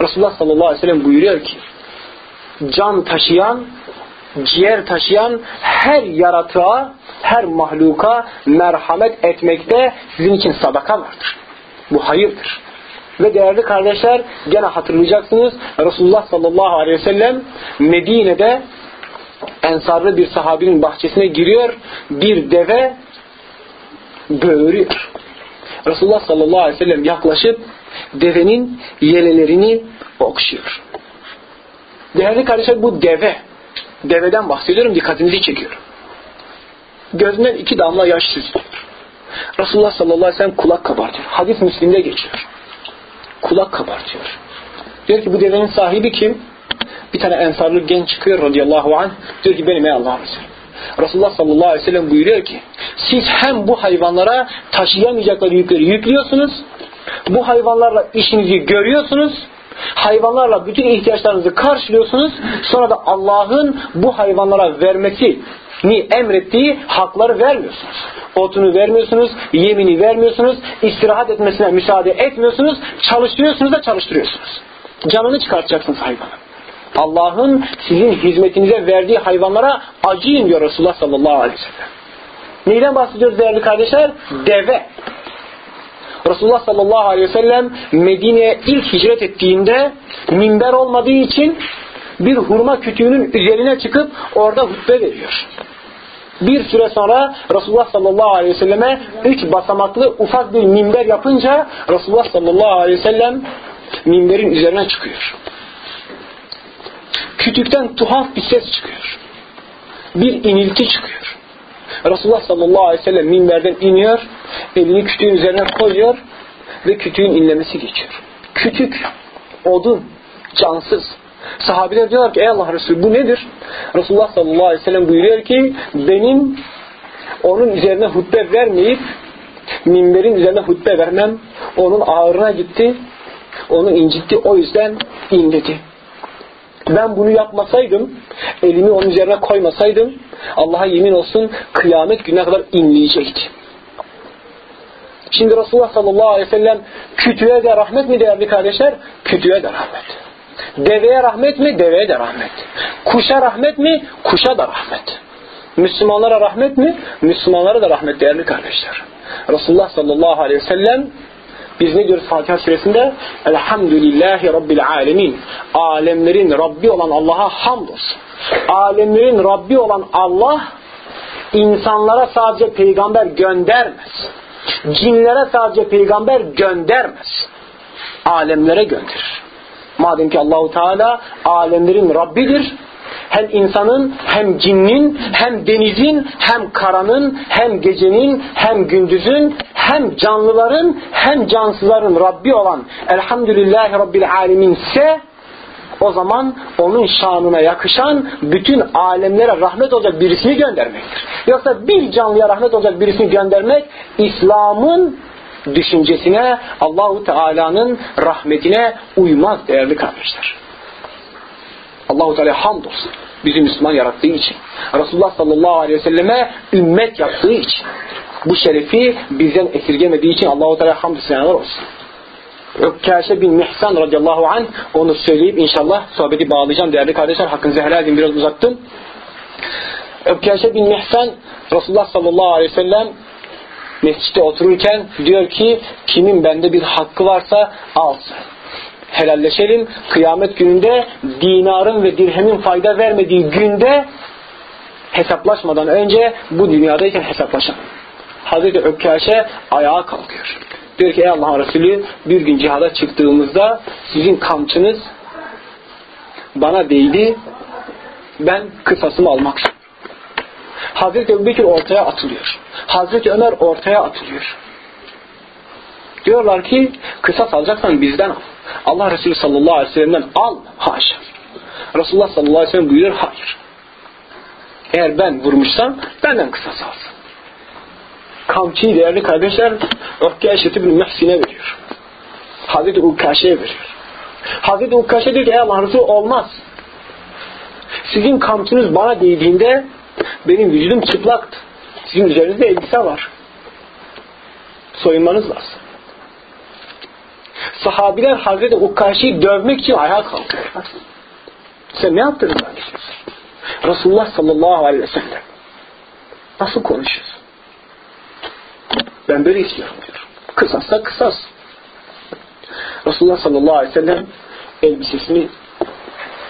Speaker 1: Resulullah sallallahu aleyhi ve sellem buyuruyor ki can taşıyan, ciğer taşıyan her yaratığa, her mahluka merhamet etmekte sizin için sadaka vardır. Bu hayırdır. Ve değerli kardeşler gene hatırlayacaksınız Resulullah sallallahu aleyhi ve sellem Medine'de ensarlı bir sahabinin bahçesine giriyor. Bir deve böğürüyor. Resulullah sallallahu aleyhi ve sellem yaklaşıp devenin yelelerini okşuyor. Değerli kardeşler bu deve. Deveden bahsediyorum dikkatinizi çekiyorum. Gözünden iki damla yaş süzülüyor. Resulullah sallallahu aleyhi ve sellem kulak kabartıyor. Hadis Müslim'de geçiyor. Kulak kabartıyor. Diyor ki bu devenin sahibi kim? Bir tane ensarlı genç çıkıyor radıyallahu anh. Diyor ki benim ey Allah'ın Resulü. Resulullah sallallahu aleyhi ve sellem buyuruyor ki siz hem bu hayvanlara taşıyamayacakları yükleri yüklüyorsunuz bu hayvanlarla işinizi görüyorsunuz hayvanlarla bütün ihtiyaçlarınızı karşılıyorsunuz. Sonra da Allah'ın bu hayvanlara vermesi ni emrettiği hakları vermiyorsunuz. Otunu vermiyorsunuz, yemini vermiyorsunuz, istirahat etmesine müsaade etmiyorsunuz, çalıştırıyorsunuz da çalıştırıyorsunuz. Canını çıkartacaksınız hayvanın. Allah'ın sizin hizmetinize verdiği hayvanlara acıyın diyor Resulullah sallallahu aleyhi ve sellem. Neyden bahsediyoruz değerli kardeşler? Deve. Resulullah sallallahu aleyhi ve sellem Medine'ye ilk hicret ettiğinde minber olmadığı için bir hurma kütüğünün üzerine çıkıp orada hutbe veriyor. Bir süre sonra Resulullah sallallahu aleyhi ve selleme üç basamaklı ufak bir minber yapınca Resulullah sallallahu aleyhi ve sellem minberin üzerine çıkıyor. Kütükten tuhaf bir ses çıkıyor. Bir inilti çıkıyor. Resulullah sallallahu aleyhi ve sellem minberden iniyor, elini kütüğün üzerine koyuyor ve kütüğün inlemesi geçiyor. Kütük, odun, cansız. Sahabiler diyorlar ki ey Allah Resulü bu nedir? Resulullah sallallahu aleyhi ve sellem buyuruyor ki benim onun üzerine hutbe vermeyip minberin üzerine hutbe vermem onun ağırına gitti onu incitti o yüzden inledi. Ben bunu yapmasaydım, elimi onun üzerine koymasaydım, Allah'a yemin olsun kıyamet gününe kadar inleyecekti. Şimdi Resulullah sallallahu aleyhi ve sellem kütüğe de rahmet mi değerli kardeşler? Kütüğe de rahmet. Deveye rahmet mi? Deveye de rahmet. Kuşa rahmet mi? Kuşa da rahmet. Müslümanlara rahmet mi? Müslümanlara da rahmet değerli kardeşler. Resulullah sallallahu aleyhi ve sellem biz ne diyoruz Fatiha suresinde? Elhamdülillahi Rabbil alemin. Alemlerin Rabbi olan Allah'a hamdolsun. Alemlerin Rabbi olan Allah insanlara sadece peygamber göndermez. Cinlere sadece peygamber göndermez. Alemlere gönderir. Madem ki Allahu Teala alemlerin Rabbidir, hem insanın, hem cinnin, hem denizin, hem karanın, hem gecenin, hem gündüzün, hem canlıların, hem cansızların Rabbi olan Elhamdülillahi Rabbil Alemin ise o zaman onun şanına yakışan bütün alemlere rahmet olacak birisini göndermektir. Yoksa bir canlıya rahmet olacak birisini göndermek İslam'ın düşüncesine, Allahu Teala'nın rahmetine uymaz değerli kardeşler. Allahu Teala hamdolsun bizi Müslüman yarattığı için. Resulullah sallallahu aleyhi ve selleme ümmet yaptığı için. Bu şerefi bizden esirgemediği için Allahu Teala hamdü senalar olsun. Ökkaşe bin Mihsan radıyallahu anh onu söyleyip inşallah sohbeti bağlayacağım değerli kardeşler. Hakkınızı helal edin biraz uzattım. Ökkaşe bin Mihsan Resulullah sallallahu aleyhi ve sellem mescitte otururken diyor ki kimin bende bir hakkı varsa alsın. Helalleşelim. Kıyamet gününde dinarın ve dirhemin fayda vermediği günde hesaplaşmadan önce bu dünyadayken hesaplaşalım. Hazreti Ökkaşe ayağa kalkıyor. Diyor ki ey Allah'ın Resulü bir gün cihada çıktığımızda sizin kamçınız bana değdi. Ben kısasımı almak istiyorum. Hazreti Ebubekir ortaya atılıyor. Hazreti Ömer ortaya atılıyor. Diyorlar ki kısas alacaksan bizden al. Allah Resulü sallallahu aleyhi ve sellem'den al. Haşa. Resulullah sallallahu aleyhi ve sellem buyuruyor hayır. Eğer ben vurmuşsam benden kısas alsın. Kamçıyı değerli kardeşler Öfke Eşreti bin Mehsin'e veriyor. Hazreti Ukkaşe'ye veriyor. Hazreti Ukkaşe diyor ki ey Allah Resulü olmaz. Sizin kamçınız bana değdiğinde benim vücudum çıplaktı. Sizin üzerinizde elbise var. Soyunmanız lazım. Sahabiler Hazreti Ukkaşi'yi dövmek için ayağa kalkıyorlar. Sen ne yaptın kardeşim? Resulullah sallallahu aleyhi ve sellem nasıl konuşuyorsun? Ben böyle istiyorum diyor. Kısassa kısas. Resulullah sallallahu aleyhi ve sellem elbisesini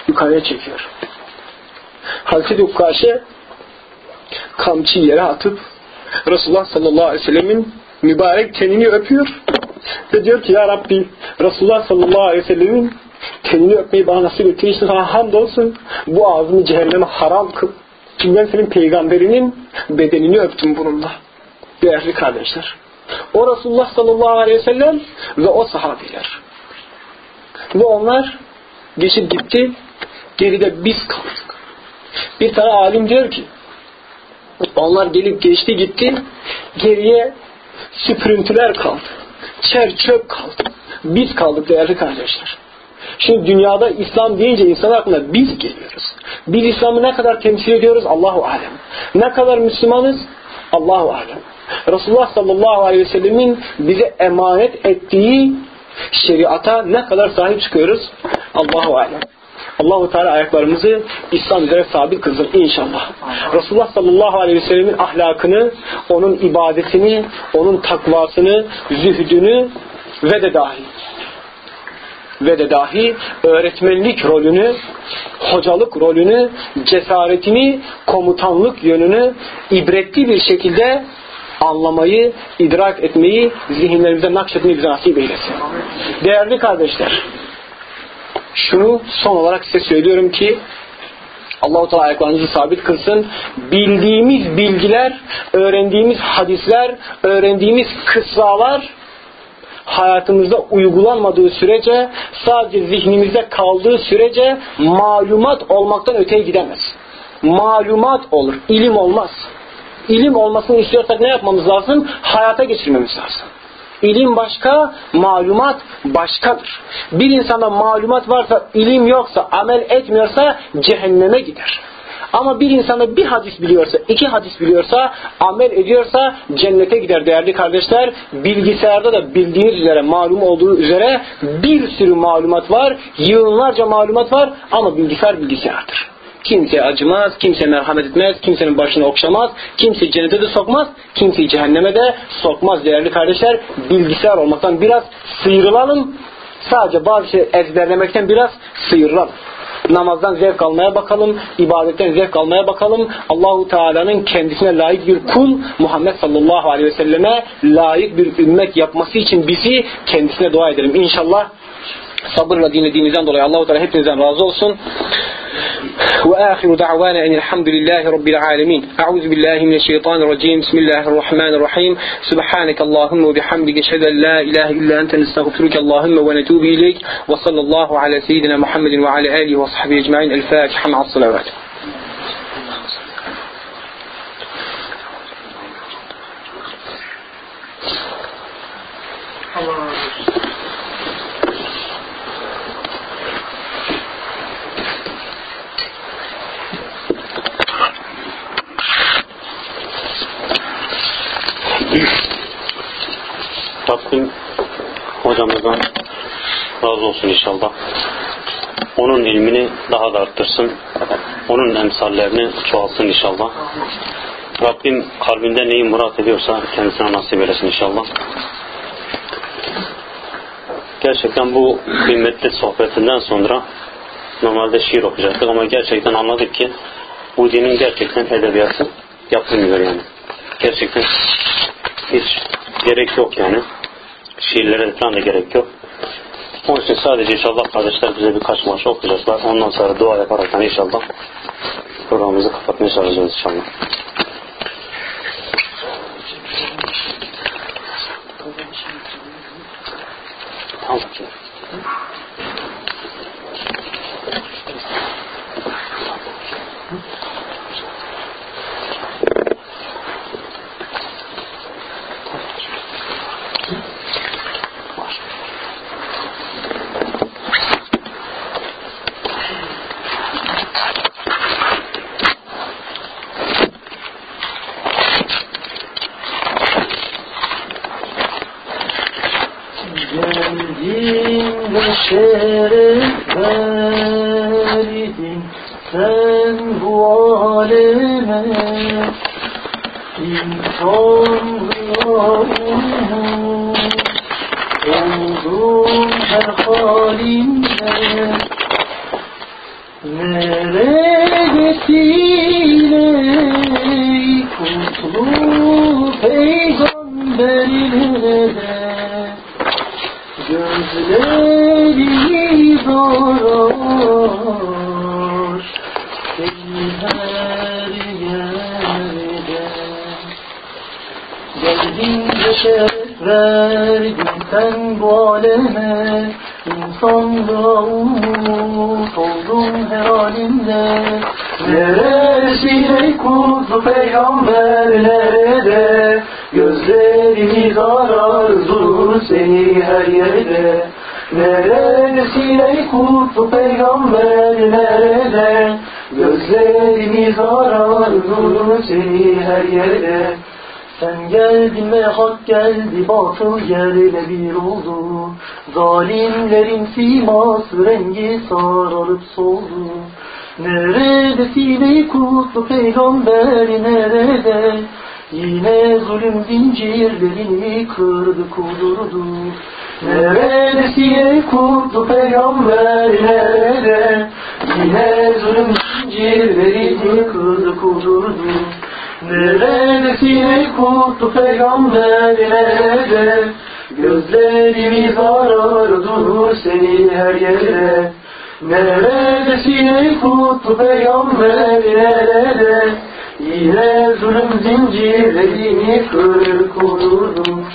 Speaker 1: yukarıya çekiyor. Hazreti Ukkaşe kamçıyı yere atıp Resulullah sallallahu aleyhi ve sellemin mübarek tenini öpüyor ve diyor ki ya Rabbi Resulullah sallallahu aleyhi ve sellemin tenini öpmeyi bana nasip ettiği için sana hamdolsun bu ağzımı cehenneme haram kıl. Çünkü ben senin peygamberinin bedenini öptüm bununla. Değerli kardeşler. O Resulullah sallallahu aleyhi ve sellem ve o sahabiler. Ve onlar geçip gitti. Geride biz kaldık. Bir tane alim diyor ki onlar gelip geçti gitti. Geriye süprüntüler kaldı. Çer çöp kaldı. Biz kaldık değerli kardeşler. Şimdi dünyada İslam deyince insan aklına biz geliyoruz. Biz İslam'ı ne kadar temsil ediyoruz? Allahu alem. Ne kadar Müslümanız? Allahu alem. Resulullah sallallahu aleyhi ve sellemin bize emanet ettiği şeriata ne kadar sahip çıkıyoruz? Allahu alem. Allahu Teala ayaklarımızı İslam üzere sabit kılsın inşallah. Resulullah sallallahu aleyhi ve sellemin ahlakını, onun ibadetini, onun takvasını, zühdünü ve de dahi ve de dahi öğretmenlik rolünü, hocalık rolünü, cesaretini, komutanlık yönünü ibretli bir şekilde anlamayı, idrak etmeyi, zihinlerimize nakşetmeyi bize nasip eylesin. Değerli kardeşler, şunu son olarak size söylüyorum ki Allah-u Teala ayaklarınızı sabit kılsın. Bildiğimiz bilgiler, öğrendiğimiz hadisler, öğrendiğimiz kıssalar hayatımızda uygulanmadığı sürece, sadece zihnimizde kaldığı sürece malumat olmaktan öteye gidemez. Malumat olur, ilim olmaz. İlim olmasını istiyorsak ne yapmamız lazım? Hayata geçirmemiz lazım. İlim başka, malumat başkadır. Bir insanda malumat varsa, ilim yoksa, amel etmiyorsa cehenneme gider. Ama bir insanda bir hadis biliyorsa, iki hadis biliyorsa, amel ediyorsa cennete gider değerli kardeşler. Bilgisayarda da bildiğiniz üzere, malum olduğu üzere bir sürü malumat var, yığınlarca malumat var ama bilgisayar bilgisayardır. Kimseye acımaz, kimse merhamet etmez, kimsenin başını okşamaz, kimse cennete de sokmaz, kimseyi cehenneme de sokmaz değerli kardeşler. Bilgisayar olmaktan biraz sıyrılalım. Sadece bazı şey ezberlemekten biraz sıyrılalım. Namazdan zevk almaya bakalım, ibadetten zevk almaya bakalım. Allahu Teala'nın kendisine layık bir kul, Muhammed sallallahu aleyhi ve selleme layık bir ümmet yapması için bizi kendisine dua edelim. İnşallah sabırla dinlediğimizden dolayı Allahu Teala hepinizden razı olsun. وآخر دعوانا أن الحمد لله رب العالمين. أعوذ بالله من الشيطان الرجيم. بسم الله الرحمن الرحيم. سبحانك اللهم وبحمدك أشهد أن لا إله إلا أنت. نستغفرك اللهم ونتوب إليك. وصلى الله على سيدنا محمد وعلى آله وصحبه أجمعين. الفاتحة مع الصلوات.
Speaker 2: İnşallah. Onun ilmini daha da arttırsın. Onun emsallerini çoğalsın inşallah. Rabbim kalbinde neyi murat ediyorsa kendisine nasip eylesin inşallah. Gerçekten bu kıymetli sohbetinden sonra normalde şiir okuyacaktık ama gerçekten anladık ki bu dinin gerçekten edebiyatı yapılmıyor yani. Gerçekten hiç gerek yok yani. Şiirlere falan da gerek yok. Onun için sadece inşallah kardeşler bize birkaç maç okuyacaklar. Ondan sonra dua yaparak inşallah programımızı kapatmaya çalışacağız inşallah. Tamam.
Speaker 3: Geldin zarar Seni her yerde. Geldin de şeref verdin sen bu aleme İnsanlığa umut oldum her halinde Neresine kutlu peygamber nerede Gözlerimiz ararzu seni her yerde Neredesin ey kutlu peygamber nerede Gözlerimiz ararzu seni her yerde sen geldin ve hak geldi, batıl yerle bir oldu. Zalimlerin siması rengi sararıp soldu. Neredesin ey kutlu peygamber nerede? Yine zulüm zincirlerini kırdı kudurdu. Neredesin ey kutlu peygamber nerede? Yine zulüm zincirlerini kırdı kudurdu. Neredesin ey kutlu peygamber nerede? Gözlerimiz arardı seni her yerde. Neredesin ey kutlu peygamber nerede? Yine zulüm zincirlerini kır kurdum.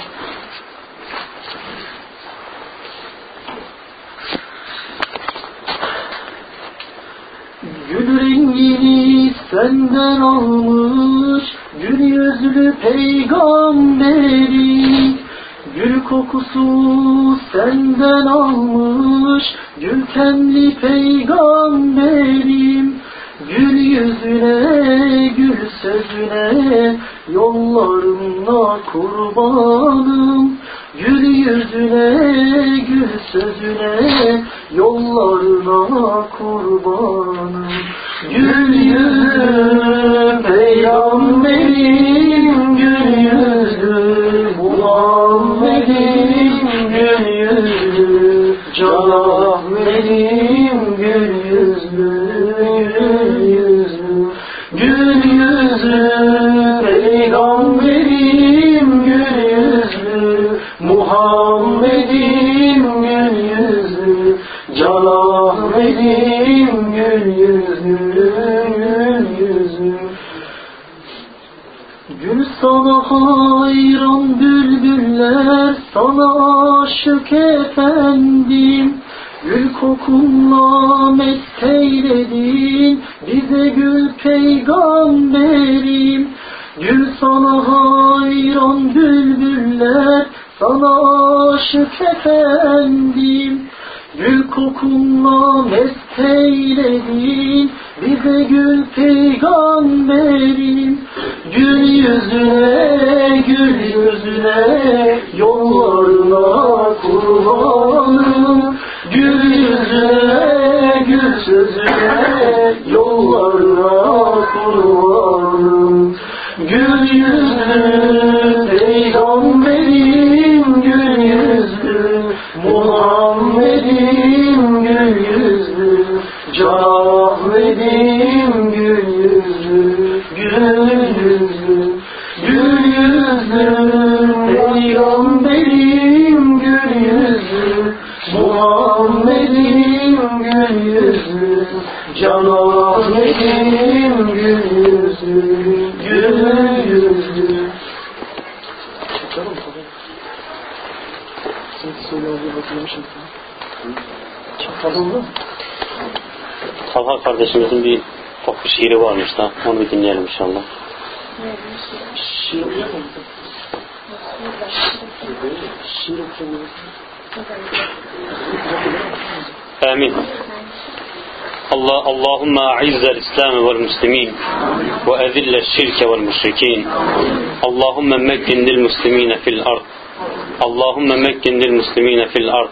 Speaker 3: Gül rengini senden almış Gül yüzlü peygamberi Gül kokusu senden almış Gül tenli peygamberim Gül yüzüne, gül sözüne Yollarına kurbanım. Gül yüzüne, gül sözüne Yollarına kurbanım. Gül yüzlü peygamberim Gül yüzlü Muhammed'im. Gül yüzlü Can Ahmet'im yüzlü peygamberim Gül Muhammed'im Gül yüzlü Can Ahmet'im gül yüzlü sana hayran bülbüller sana aşık efendim Gül kokunla mesteyledin bize gül peygamberim. Gül sana hayran bülbüller sana aşık efendim. Gül kokunla mesteyledin bize gül peygamberim. Gül yüzüne gül yüzüne yollarına kurbanım Gül yüzüne yollarına kurbanım Gül yüzlü peygamberim gül yüzlü Muhammed'im gül yüzlü Can Ahmet'im gül yüzlü Gül yüzlü Gül yüzlü Peygamberim Canan elim gül yüzü, gül yüzü. Sen söyle abi bakayım şimdi. Mı?
Speaker 2: Talha kardeşimizin bir ufak bir şiiri varmış da onu bir dinleyelim inşallah.
Speaker 3: Şiir okuyor? Şiir okuyor?
Speaker 2: Amin. الله اللهم أعز الإسلام والمسلمين وأذل الشرك والمشركين. اللهم مكن للمسلمين في الأرض. اللهم مكن للمسلمين في الأرض.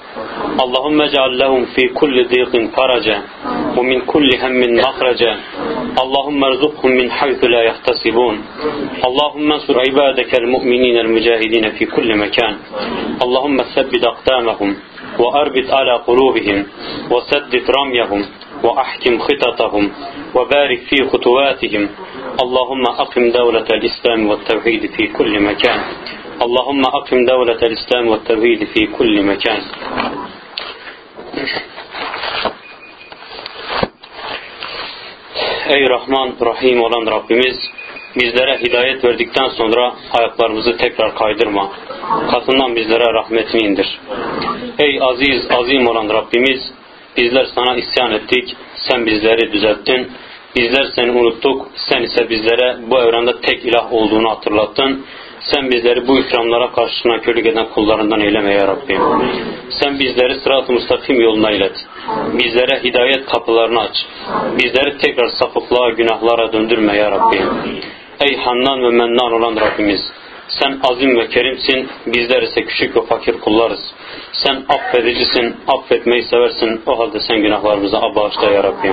Speaker 2: اللهم اجعل لهم في كل ضيق فرجا ومن كل هم مخرجا. اللهم ارزقهم من حيث لا يحتسبون. اللهم انصر عبادك المؤمنين المجاهدين في كل مكان. اللهم ثبت أقدامهم وأربط على قلوبهم وسدد رميهم. وأحكم خططهم وبارك في خطواتهم اللهم أقم دولة الإسلام والتوحيد في كل مكان اللهم أقم دولة الإسلام والتوحيد في كل مكان Ey Rahman, Rahim olan Rabbimiz, bizlere hidayet verdikten sonra ayaklarımızı tekrar kaydırma. Katından bizlere rahmetini indir. Ey aziz, azim olan Rabbimiz, bizler sana isyan ettik, sen bizleri düzelttin. Bizler seni unuttuk, sen ise bizlere bu evrende tek ilah olduğunu hatırlattın. Sen bizleri bu ikramlara karşına körlük eden kullarından eyleme ya Rabbi. Sen bizleri sırat-ı müstakim yoluna ilet. Bizlere hidayet kapılarını aç. Bizleri tekrar sapıklığa, günahlara döndürme ya Rabbi. Ey Hannan ve Mennan olan Rabbimiz. Sen azim ve kerimsin, bizler ise küçük ve fakir kullarız. Sen affedicisin, affetmeyi seversin. O halde sen günahlarımızı bağışla ya Rabbi.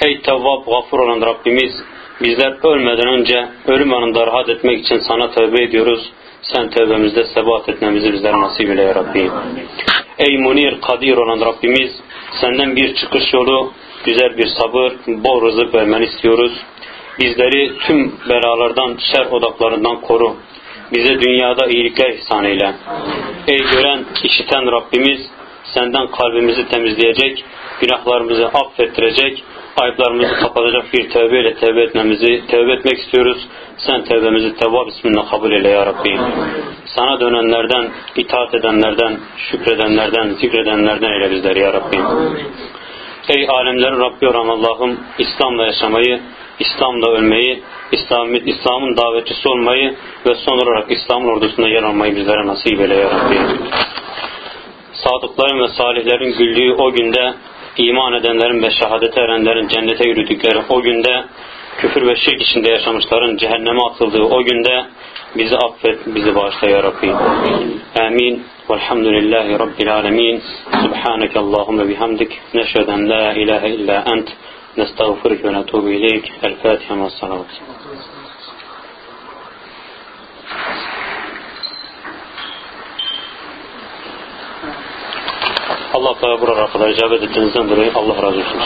Speaker 2: Ey Tevvab, gafur olan Rabbimiz, bizler ölmeden önce ölüm anında rahat etmek için sana tövbe ediyoruz. Sen tövbemizde sebat etmemizi bizlere nasip eyle ya Rabbi. Ey Munir, Kadir olan Rabbimiz, senden bir çıkış yolu, güzel bir sabır, bol rızık vermeni istiyoruz. Bizleri tüm belalardan, şer odaklarından koru. Bize dünyada iyilikler ihsan eyle. Ey gören, işiten Rabbimiz, senden kalbimizi temizleyecek, günahlarımızı affettirecek, ayıplarımızı kapatacak bir tövbeyle tövbe etmemizi, tövbe etmek istiyoruz. Sen tövbemizi Tevvab isminle kabul eyle ya Rabbi. Sana dönenlerden, itaat edenlerden, şükredenlerden, zikredenlerden eyle bizleri ya Rabbi. Ey alemlerin Rabbi olan Allah'ım İslam'la yaşamayı, İslam'la ölmeyi, İslam, İslam'ın davetçisi olmayı ve son olarak İslam'ın ordusunda yer almayı bizlere nasip eyle ya Rabbi. Sadıkların ve salihlerin güldüğü o günde iman edenlerin ve şehadete erenlerin cennete yürüdükleri o günde küfür ve şirk içinde yaşamışların cehenneme atıldığı o günde bizi affet, bizi bağışla ya Rabbi. Amin. Velhamdülillahi Rabbil alemin. Subhaneke Allahümme bihamdik. Neşheden la ilahe illa ent. Nestağfirük ve netubu ileyk. El Fatiha ve. Allah Teala kadar icabet ettiğinizden dolayı Allah razı olsun.